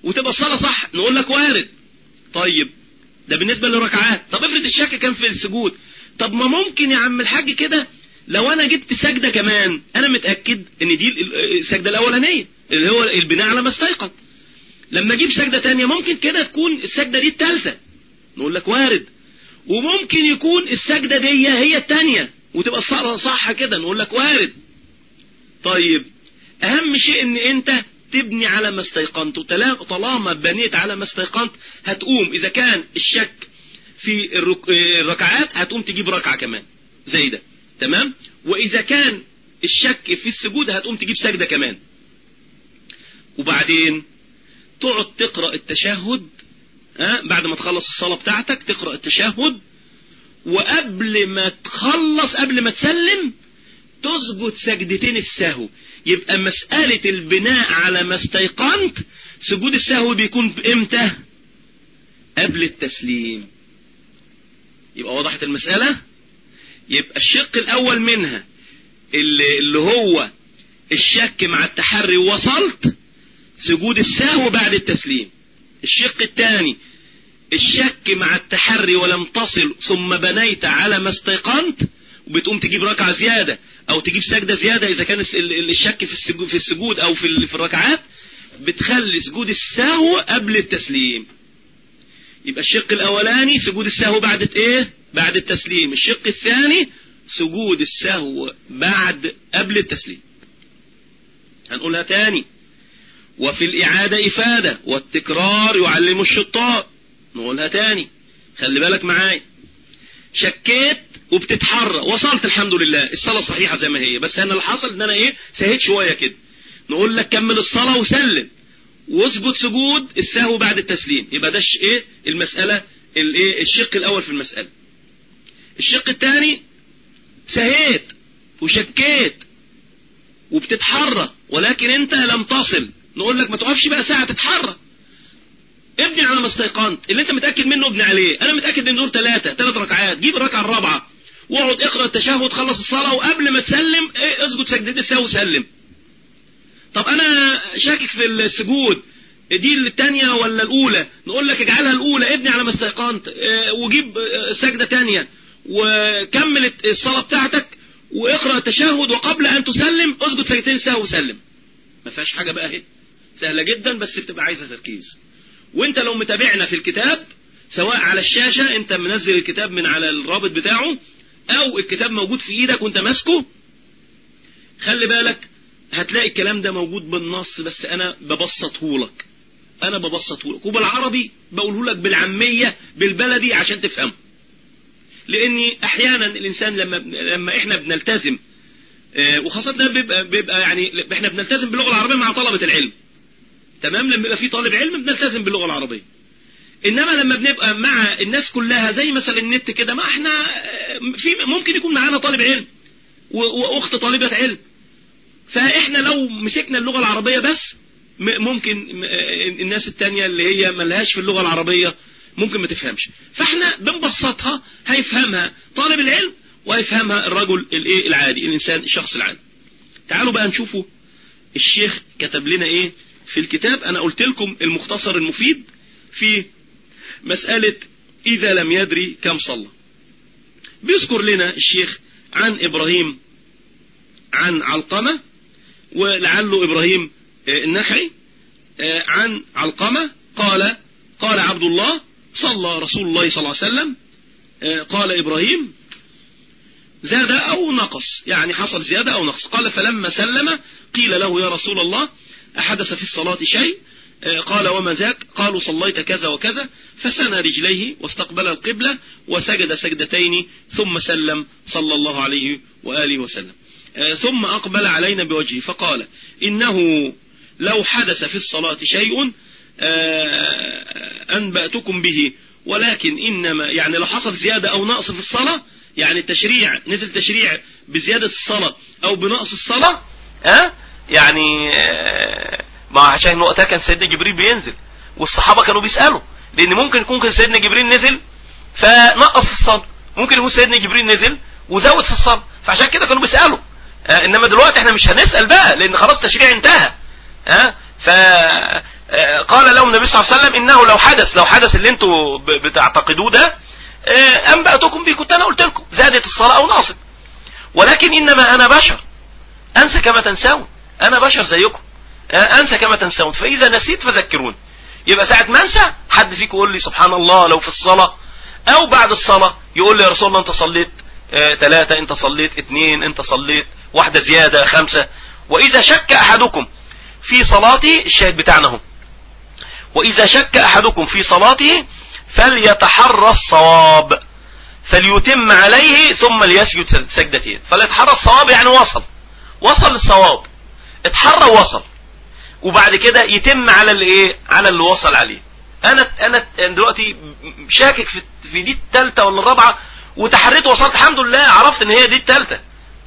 وتبقى الصلاة صح. نقول لك وارد. طيب ده بالنسبة للركعات. طب افرض الشك كان في السجود. طب ما ممكن يا عم الحاج كده لو أنا جبت سجدة كمان أنا متأكد إن دي السجدة الأولانية اللي هو البناء على ما استيقظ. لما أجيب سجدة تانية ممكن كده تكون السجدة دي التالتة. نقول لك وارد. وممكن يكون السجدة دي هي التانية وتبقى صح كده. نقول لك وارد. طيب أهم شيء إن أنت تبني على ما استيقنت. طالما بنيت على ما استيقنت هتقوم. إذا كان الشك في الركعات هتقوم تجيب ركعة كمان. زي ده. تمام؟ وإذا كان الشك في السجود هتقوم تجيب سجدة كمان. وبعدين تقعد تقرأ التشهد ها بعد ما تخلص الصلاة بتاعتك تقرأ التشهد وقبل ما تخلص قبل ما تسلم تسجد سجدتين السهو. يبقى مسألة البناء على ما استيقنت سجود السهو بيكون إمتى قبل التسليم. يبقى وضحت المسألة؟ يبقى الشق الأول منها اللي, اللي هو الشك مع التحري وصلت سجود السهو بعد التسليم. الشق الثاني الشك مع التحري ولم تصل ثم بنيت على ما استيقنت وبتقوم تجيب ركعة زيادة أو تجيب سجدة زيادة إذا كان الشك في السجود, أو في الركعات بتخلي سجود السهو قبل التسليم. يبقى الشق الأولاني سجود السهو بعد إيه؟ بعد التسليم. الشق الثاني سجود السهو بعد قبل التسليم. هنقولها تاني. وفي الإعادة إفادة والتكرار يعلم الشطار نقولها تاني. خلي بالك معايا. شكيت وبتتحرى. وصلت الحمد لله. الصلاة صحيحة زي ما هي. بس أنا اللي حصل إن أنا إيه؟ سهيت شوية كده. نقول لك كمل الصلاة وسلم. واسجد سجود السهو بعد التسليم. يبقى ده إيه؟ المسألة الايه الشق الأول في المسألة. الشق الثاني سهيت وشكيت وبتتحرى ولكن انت لم تصل. نقول لك ما تقفش بقى ساعة تتحرى. ابني على ما استيقنت. اللي انت متأكد منه ابني عليه. أنا متأكد ان دول ثلاثة ثلاث ركعات. جيب الركعة الرابعة. واقعد اقرأ التشهد خلص الصلاة وقبل ما تسلم إيه اسجد سجدتين السهو وسلم. طب أنا شاكك في السجود. دي الثانية ولا الأولى؟ نقول لك اجعلها الأولى. ابني على ما استيقنت. آه وجيب سجدة ثانية وكمل الصلاة بتاعتك واقرأ التشهد وقبل أن تسلم اسجد سجدتين سهو وسلم. ما فيهاش حاجة بقى اهي. سهلة جدا بس بتبقى عايزة تركيز. وانت لو متابعنا في الكتاب سواء على الشاشة انت منزل الكتاب من على الرابط بتاعه أو الكتاب موجود في إيدك وانت ماسكه خلي بالك هتلاقي الكلام ده موجود بالنص بس أنا ببسطه لك أنا ببسطه لك وبالعربي بقوله لك بالعامية بالبلدي عشان تفهمه. لاني أحيانا الانسان لما لما إحنا بنلتزم وخاصة ده بيبقى, بيبقى يعني إحنا بنلتزم باللغة العربية مع طلبة العلم. تمام؟ لما يبقى في طالب علم بنلتزم باللغة العربية. انما لما بنبقى مع الناس كلها زي مثلا النت كده ما إحنا في ممكن يكون معانا طالب علم واخت طالبة علم. فاحنا لو مسكنا اللغة العربية بس ممكن الناس التانية اللي هي ملهاش في اللغة العربية ممكن ما تفهمش. فاحنا بنبسطها هيفهمها طالب العلم وهيفهمها الرجل الايه العادي الانسان الشخص العادي. تعالوا بقى نشوفوا الشيخ كتب لنا إيه في الكتاب. أنا قلت لكم المختصر المفيد في مسألة إذا لم يدري كم صلى. بيذكر لنا الشيخ عن إبراهيم عن علقمة ولعله إبراهيم النخعي عن علقمة. قال قال عبد الله صلى رسول الله صلى الله عليه وسلم قال إبراهيم زاد أو نقص يعني حصل زيادة أو نقص. قال فلما سلم قيل له يا رسول الله أحدث في الصلاة شيء؟ قال وما ذاك قالوا صليت كذا وكذا فسنى رجليه واستقبل القبلة وسجد سجدتين ثم سلم صلى الله عليه وآله وسلم. ثم أقبل علينا بوجهه فقال إنه لو حدث في الصلاة شيء أنبأتكم به. ولكن إنما يعني لو حصل زيادة أو نقص في الصلاة يعني التشريع نزل تشريع بزيادة الصلاة أو بنقص الصلاة ها؟ يعني ما عشان وقتها كان سيدنا جبريل بينزل والصحابة كانوا بيسألوا لأن ممكن يكون سيدنا جبريل نزل فنقص الصلاة ممكن يكون سيدنا جبريل نزل وزود في الصلاة فعشان كده كانوا بيسألوا آه إنما دلوقتي إحنا مش هنسأل بقى لأن خلاص التشريع انتهى ها؟ آه فقال لهم النبي صلى الله عليه وسلم إنه لو حدث لو حدث اللي أنتوا بتعتقدوه ده آه أنبأتكم به كنت أنا قلت لكم زادت الصلاة أو نقصت ولكن إنما أنا بشر أنسى كما تنسون أنا بشر زيكم آه أنسى كما تنسون فإذا نسيت فذكروني. يبقى ساعة ما أنسى حد فيكم يقول لي سبحان الله لو في الصلاة أو بعد الصلاة يقول لي يا رسول الله أنت صليت ثلاثة أنت صليت اثنين أنت صليت واحدة زيادة خمسة. وإذا شك أحدكم في صلاته الشاهد بتاعنا هو. وإذا شك أحدكم في صلاته فليتحرى الصواب فليتم عليه ثم ليسجد سجدتين. فليتحرى الصواب يعني وصل وصل للصواب اتحرى وصل وبعد كده يتم على اللي إيه على اللي وصل عليه. أنا أنا دلوقتي شاكك في في دي الثالثه ولا الرابعة وتحريت وصلت الحمد لله عرفت إن هي دي الثالثه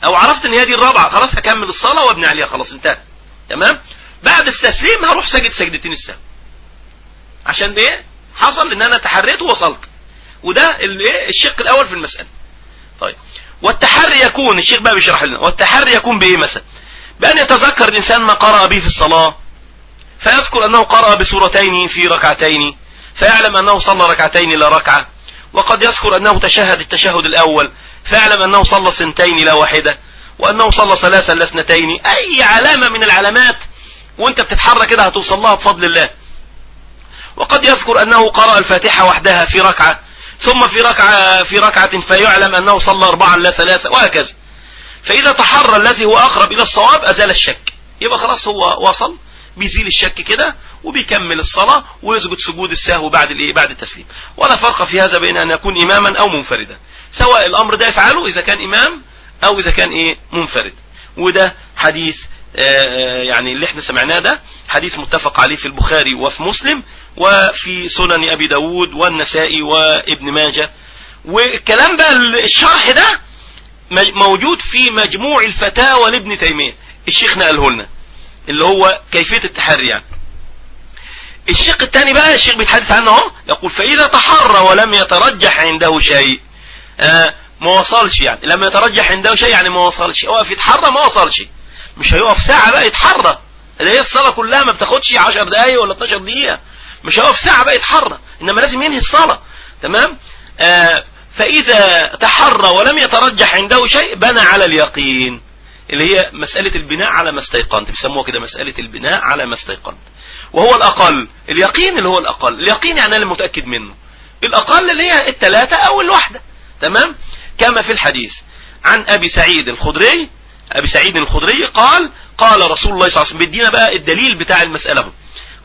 أو عرفت إن هي دي الرابعة خلاص هكمل الصلاة وأبني عليها خلاص انتهى. تمام؟ بعد التسليم هروح ساجد سجدتين السهو عشان إيه؟ حصل إن أنا تحريت ووصلت. وده الايه الشق الأول في المسألة. طيب. والتحري يكون الشيخ بقى بيشرح لنا. والتحري يكون بإيه مثلا؟ بأن يتذكر الإنسان ما قرأ به في الصلاة. فيذكر أنه قرأ بسورتين في ركعتين. فيعلم أنه صلى ركعتين لا ركعة. وقد يذكر أنه تشهد التشهد الأول. فيعلم أنه صلى سنتين لا واحدة. وأنه صلى ثلاثا لا اثنتين. أي علامة من العلامات وأنت بتتحرك كده هتوصل لها بفضل الله. وقد يذكر أنه قرأ الفاتحة وحدها في ركعة ثم في ركعة في ركعة فيعلم أنه صلى اربعا لا ثلاثة وهكذا. فإذا تحرى الذي هو أقرب إلى الصواب أزال الشك. يبقى خلاص هو وصل بيزيل الشك كده وبيكمل الصلاة ويسجد سجود السهو بعد الإيه بعد التسليم. ولا فرق في هذا بين أن يكون اماما أو منفردا. سواء الأمر ده يفعله إذا كان إمام أو إذا كان إيه منفرد. وده حديث آه يعني اللي إحنا سمعناه ده حديث متفق عليه في البخاري وفي مسلم. وفي سنن أبي داود والنسائي وابن ماجه. والكلام بقى الشرح ده موجود في مجموع الفتاوى لابن تيمية. الشيخ نقله لنا اللي هو كيفية التحري يعني. الشق الثاني بقى الشيخ بيتحدث عنه أهو يقول فإذا تحرى ولم يترجح عنده شيء. آه ما وصلش يعني. لما يترجح عنده شيء يعني ما وصلش. وقف يتحرى ما وصلش. مش هيقف ساعة بقى يتحرى. اللي هي الصلاة كلها ما بتاخدش 10 دقايق ولا 12 دقيقة. مش هيقف ساعة بقى يتحرى إنما لازم ينهي الصلاة تمام؟ آه فإذا تحرى ولم يترجح عنده شيء بنى على اليقين اللي هي مسألة البناء على ما استيقنت بيسموها كده مسألة البناء على ما استيقنت. وهو الأقل اليقين اللي هو الأقل اليقين يعني أنا المتأكد منه الأقل اللي هي الثلاثة أو الواحدة تمام؟ كما في الحديث عن أبي سعيد الخدري أبي سعيد الخدري قال قال رسول الله صلى الله عليه وسلم بدينا بقى الدليل بتاع المسألة.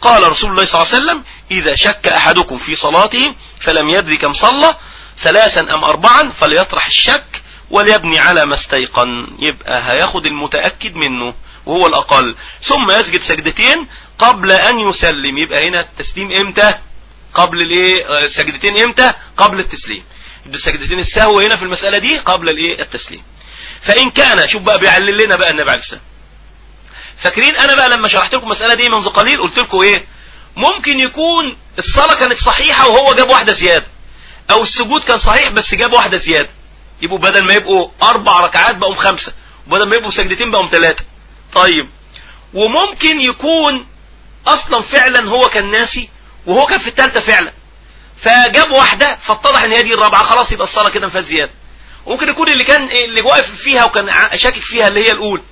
قال رسول الله صلى الله عليه وسلم إذا شك أحدكم في صلاته فلم يدري كم صلى ثلاثا أم أربعا فليطرح الشك وليبني على ما استيقن. يبقى هياخد المتأكد منه وهو الأقل. ثم يسجد سجدتين قبل أن يسلم. يبقى هنا التسليم إمتى؟ قبل الإيه؟ سجدتين إمتى؟ قبل التسليم. السجدتين السهو هنا في المسألة دي قبل الإيه؟ التسليم. فإن كان شوف بقى بيعلل لنا بقى النبي عليه السلام فاكرين أنا بقى لما شرحت لكم المسألة دي منذ قليل قلت لكم إيه؟ ممكن يكون الصلاة كانت صحيحة وهو جاب واحدة زيادة. أو السجود كان صحيح بس جاب واحدة زيادة. يبقوا بدل ما يبقوا أربع ركعات بقوا خمسة. وبدل ما يبقوا سجدتين بقوا ثلاثة. طيب. وممكن يكون أصلا فعلا هو كان ناسي وهو كان في الثالثة فعلا. فجاب واحدة فاتضح إن هي دي الرابعة. خلاص يبقى الصلاة كده ما فيهاش زيادة. ممكن يكون اللي كان اللي واقف فيها وكان شاكك فيها اللي هي الأولى.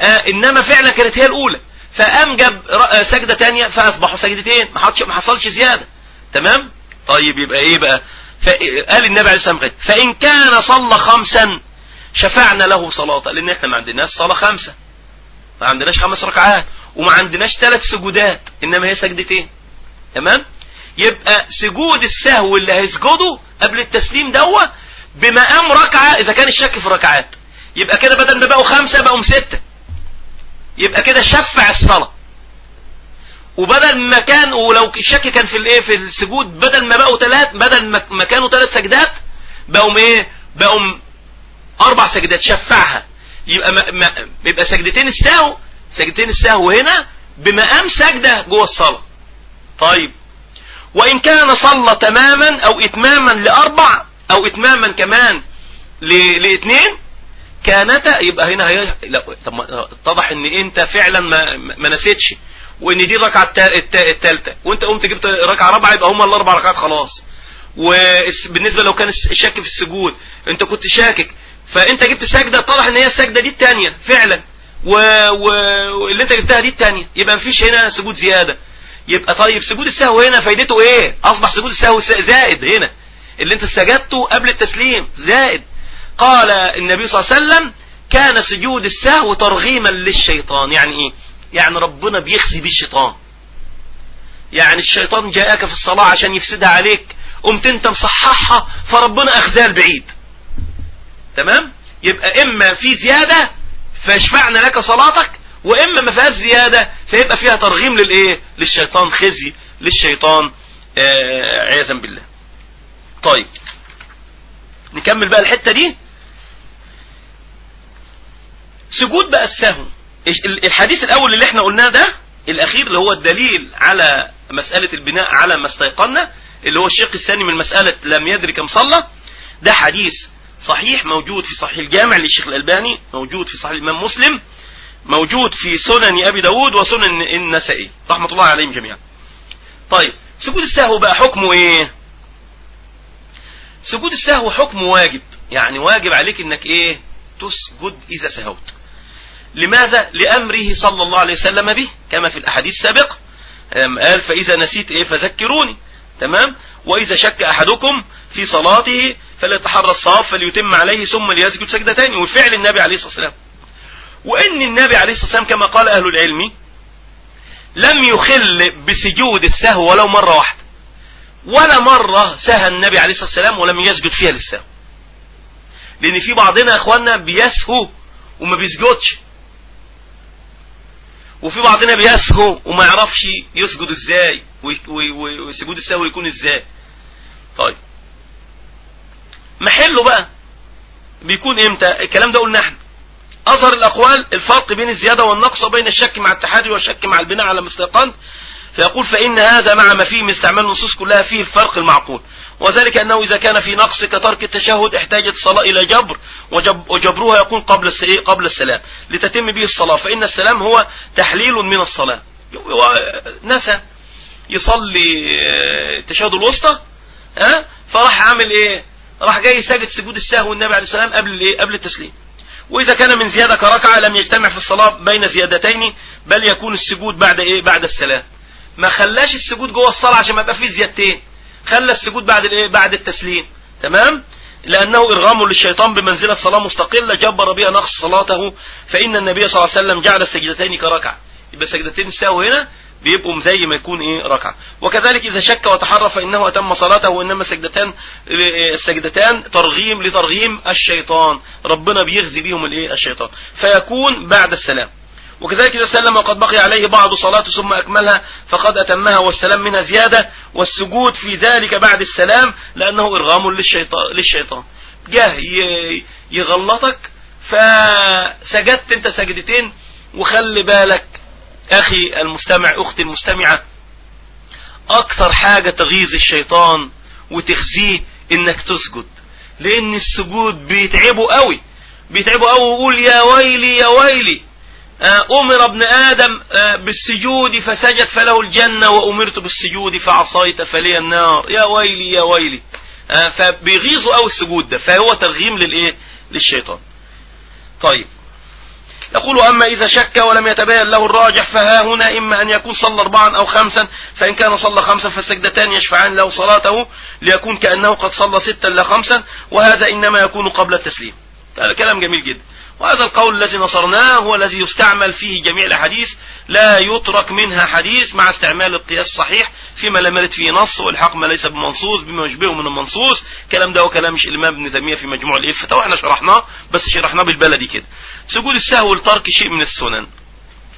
آه إنما فعلا كانت هي الأولى. فقام جاب سجدة تانية فأصبحوا سجدتين. ما ما حصلش زيادة. تمام؟ طيب يبقى إيه بقى؟ قال النبي عليه الصلاة والسلام فإن كان صلى خمسا شفعنا له صلاة لأن إحنا ما عندناش صلاة خمسة. ما عندناش خمس ركعات وما عندناش ثلاث سجودات إنما هي سجدتين. تمام؟ يبقى سجود السهو اللي هيسجده قبل التسليم دوا بمقام ركعة إذا كان الشك في الركعات. يبقى كده بدل ما بقوا خمسة بقوا ستة. يبقى كده شفع الصلاة. وبدل ما كان ولو الشك كان في الايه في السجود بدل ما بقوا ثلاث بدل ما كانوا ثلاث سجدات بقوا إيه؟ بقوا أربع سجدات شفعها. يبقى ما ما يبقى سجدتين السهو سجدتين السهو هنا بمقام سجدة جوه الصلاة. طيب. وإن كان صلى تماما أو إتماما لأربع أو إتماما كمان لاثنين كانتا يبقى هنا هي... لا اتضح إن أنت فعلا ما, ما نسيتش وإن دي الركعة الثالثه وأنت قمت جبت ركعة رابعة يبقى هم الأربع ركعات خلاص. وبالنسبه لو كان الشك في السجود أنت كنت شاكك فأنت جبت سجدة اتضح إن هي السجده دي الثانية فعلا. واللي أنت جبتها دي الثانية يبقى مفيش هنا سجود زيادة. يبقى طيب سجود السهو هنا فايدته إيه؟ أصبح سجود السهو زائد هنا. اللي أنت سجدته قبل التسليم زائد. قال النبي صلى الله عليه وسلم كان سجود السهو ترغيما للشيطان. يعني إيه؟ يعني ربنا بيخزي بيه الشيطان. يعني الشيطان جاءك في الصلاة عشان يفسدها عليك قمت أنت مصححها فربنا اخزاه البعيد تمام؟ يبقى إما في زيادة فاشفعنا لك صلاتك وإما ما فيهاش زيادة فيبقى فيها ترغيم للإيه؟ للشيطان خزي للشيطان. آه عياذا بالله. طيب. نكمل بقى الحتة دي؟ سجود بقى السهو الحديث الأول اللي إحنا قلناه ده الأخير اللي هو الدليل على مسألة البناء على ما استيقنا اللي هو الشق الثاني من مسألة لم يدري كم صلى. ده حديث صحيح موجود في صحيح الجامع للشيخ الألباني موجود في صحيح الإمام مسلم موجود في سنن أبي داود وسنن النسائي. رحمة الله عليهم جميعا. طيب سجود السهو بقى حكمه إيه؟ سجود السهو حكم واجب. يعني واجب عليك إنك إيه؟ تسجد إذا سهوت. لماذا؟ لأمره صلى الله عليه وسلم به كما في الأحاديث السابقة. قال فإذا نسيت إيه فذكروني. تمام؟ وإذا شك أحدكم في صلاته فليتحرى الصواب فليتم عليه ثم ليسجد سجدتين. وفعل النبي عليه الصلاة والسلام. وإن النبي عليه الصلاة والسلام كما قال أهل العلم لم يخل بسجود السهو ولو مرة واحدة. ولا مرة سهى النبي عليه الصلاة والسلام ولم يسجد فيها للسهو لأن في بعضنا إخواننا بيسهو وما بيسجدش. وفي بعضنا بيسهو وما يعرفش يسجد إزاي وسجود السهو يكون إزاي طيب. محله بقى بيكون إمتى؟ الكلام ده قلنا إحنا. أظهر الأقوال الفرق بين الزيادة والنقص وبين الشك مع التحري والشك مع البناء على مستيقن فيقول فإن هذا مع ما فيه من استعمال النصوص كلها فيه الفرق المعقول. وذلك أنه إذا كان في نقص كترك التشهد احتاجت الصلاة إلى جبر وجب وجبرها يكون قبل قبل السلام لتتم به الصلاة. فإن السلام هو تحليل من الصلاة. نسى يصلي التشهد الوسطى ها؟ فراح عامل إيه؟ راح جاي ساجد سجود السهو النبي عليه السلام قبل الإيه؟ قبل التسليم. وإذا كان من زيادة كركعة لم يجتمع في الصلاة بين زيادتين بل يكون السجود بعد إيه؟ بعد السلام. ما خلاش السجود جوه الصلاة عشان ما يبقى فيه زيادتين. خلى السجود بعد الايه؟ بعد التسليم. تمام؟ لأنه إرغام للشيطان بمنزلة صلاة مستقلة. جبر بها نقص صلاته. فإن النبي صلى الله عليه وسلم جعل السجدتين كركعة. يبقى سجدتين السهو هنا بيبقوا زي ما يكون إيه؟ ركعة. وكذلك إذا شك وتحرى فإنه أتم صلاته وإنما السجدتان السجدتان ترغيم لترغيم الشيطان. ربنا بيغزي بيهم الإيه؟ الشيطان. فيكون بعد السلام. وكذلك إذا سلم وقد بقي عليه بعض صلاته ثم أكملها فقد أتمها والسلام منها زيادة والسجود في ذلك بعد السلام لأنه إرغام للشيطان, للشيطان. جاه يغلطك فسجدت أنت سجدتين وخلي بالك أخي المستمع أختي المستمعة أكثر حاجة تغيظ الشيطان وتخزيه إنك تسجد لأن السجود بيتعبه قوي بيتعبه قوي ويقول يا ويلي يا ويلي. أمر ابن آدم بالسجود فسجد فله الجنة وأمرت بالسجود فعصيت فلي النار. يا ويلي يا ويلي. فبيغيظوا قوي السجود ده فهو ترغيم للإيه؟ للشيطان. طيب. يقول أما إذا شك ولم يتبين له الراجح فها هنا إما أن يكون صلى أربعا أو خمسا فإن كان صلى خمسا فالسجدتان يشفعان له صلاته ليكون كأنه قد صلى ستا لا خمسا وهذا إنما يكون قبل التسليم. كلام جميل جدا. وهذا القول الذي نصرناه هو الذي يستعمل فيه جميع الأحاديث لا يترك منها حديث مع استعمال القياس الصحيح فيما لم يرد فيه نص والحق ما ليس بمنصوص بما يشبهه من المنصوص. كلام ده وكلام الإمام ابن تيمية في مجموع الإفتاء وإحنا شرحناه بس شرحناه بالبلدي كده. سجود السهو لترك شيء من السنن.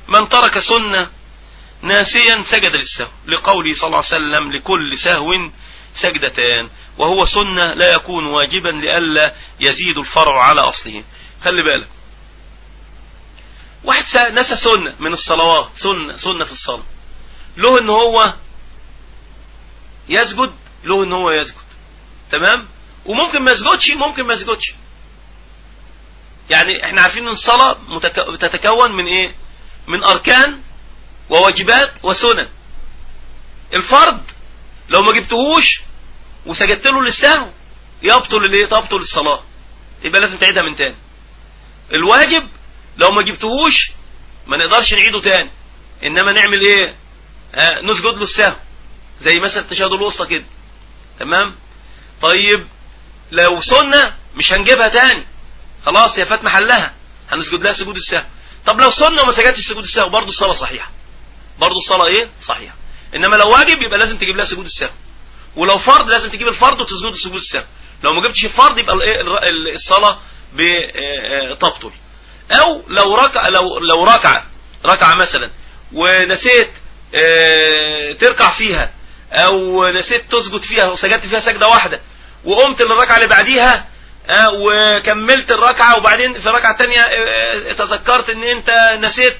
من ترك سنة ناسيا سجد للسهو لقوله صلى الله عليه وسلم لكل سهو سجدتان وهو سنة لا يكون واجبا لئلا يزيد الفرع على أصله. خلي بالك. واحد نسى سنة من الصلوات سنة سنة في الصلاة. له إن هو يسجد له إن هو يسجد. تمام؟ وممكن ما يسجدش ممكن ما يسجدش. يعني إحنا عارفين إن الصلاة متك... تتكون من إيه؟ من أركان وواجبات وسنن. الفرض لو ما جبتهوش وسجدت له للسهو يبطل الإيه؟ تبطل الصلاة. يبقى لازم تعيدها من تاني. الواجب لو ما جبتهوش ما نقدرش نعيده تاني. إنما نعمل إيه؟ آه نسجد له السهو زي مثلا التشهد الوسطى كده. تمام؟ طيب لو سنة مش هنجيبها تاني. خلاص هي فات محلها. هنسجد لها سجود السهو طب لو سنة وما سجدتش سجود السهو برضه الصلاة صحيحة. برضه الصلاة إيه؟ صحيحة. إنما لو واجب يبقى لازم تجيب لها سجود السهو ولو فرض لازم تجيب الفرض وتسجد سجود السهو لو ما جبتش الفرض يبقى الصلاة بتبطل. أو لو ركع لو لو ركع ركعة مثلا ونسيت تركع فيها أو نسيت تسجد فيها وسجدت فيها سجدة واحدة وقمت للركعة اللي بعديها وكملت الركعة وبعدين في الركعة الثانية تذكرت إن أنت نسيت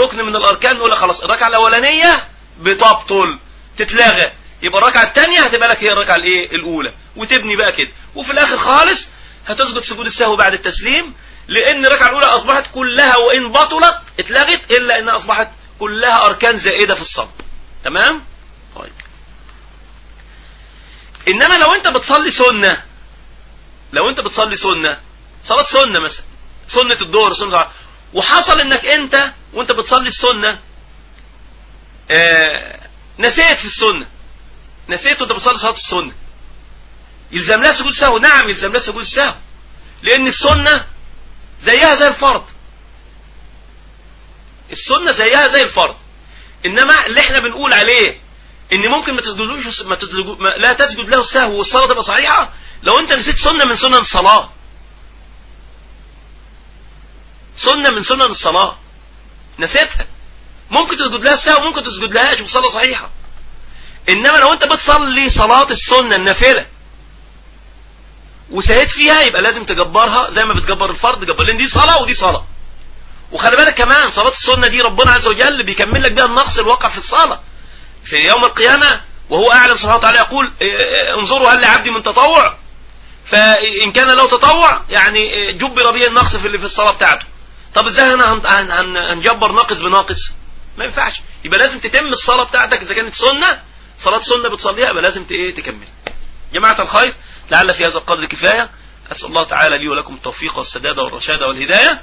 ركن من الأركان نقول خلاص الركعة الأولانية بتبطل تتلغى. يبقى الركعة الثانية هتبقى لك هي الركعة الإيه؟ الأولى. وتبني بقى كده. وفي الآخر خالص هتسجد سجود السهو بعد التسليم لأن الركعة الأولى أصبحت كلها وإن بطلت اتلغت إلا إنها أصبحت كلها أركان زائدة في الصلاة. تمام؟ طيب. إنما لو أنت بتصلي سنة لو أنت بتصلي سنة صلاة سنة مثلا سنة الظهر سنة وحصل إنك أنت وأنت بتصلي السنة آه نسيت في السنة نسيت وأنت بتصلي صلاة السنة يلزم لها سجود سهو. نعم يلزم لها سجود سهو. لأن السنة زيها زي الفرض. السنة زيها زي الفرض. إنما اللي إحنا بنقول عليه إن ممكن ما تسجدلوش ما تسجد ما لا تسجد له السهو والصلاة تبقى صحيحة لو أنت نسيت سنة من سنن الصلاة. سنة من سنن الصلاة. نسيتها. ممكن تسجد لها السهو ممكن تسجد لهاش والصلاة صحيحة. إنما لو أنت بتصلي صلاة السنة النافلة وسهيت فيها يبقى لازم تجبرها زي ما بتجبر الفرض جبر لأن دي صلاة ودي صلاة. وخلي بالك كمان صلاة السنة دي ربنا عز وجل بيكمل لك بيها النقص الواقع في الصلاة. في يوم القيامة وهو أعلم سبحانه وتعالى يقول انظروا هل لعبدي من تطوع؟ فإن كان له تطوع يعني جبر به النقص في اللي في الصلاة بتاعته. طب إزاي أنا هنجبر ناقص بناقص؟ ما ينفعش. يبقى لازم تتم الصلاة بتاعتك إذا كانت سنة صلاة سنة بتصليها يبقى لازم تكمل. جماعة الخير لعل في هذا القدر كفاية. أسأل الله تعالى لي ولكم التوفيق والسداد والرشاد والهداية.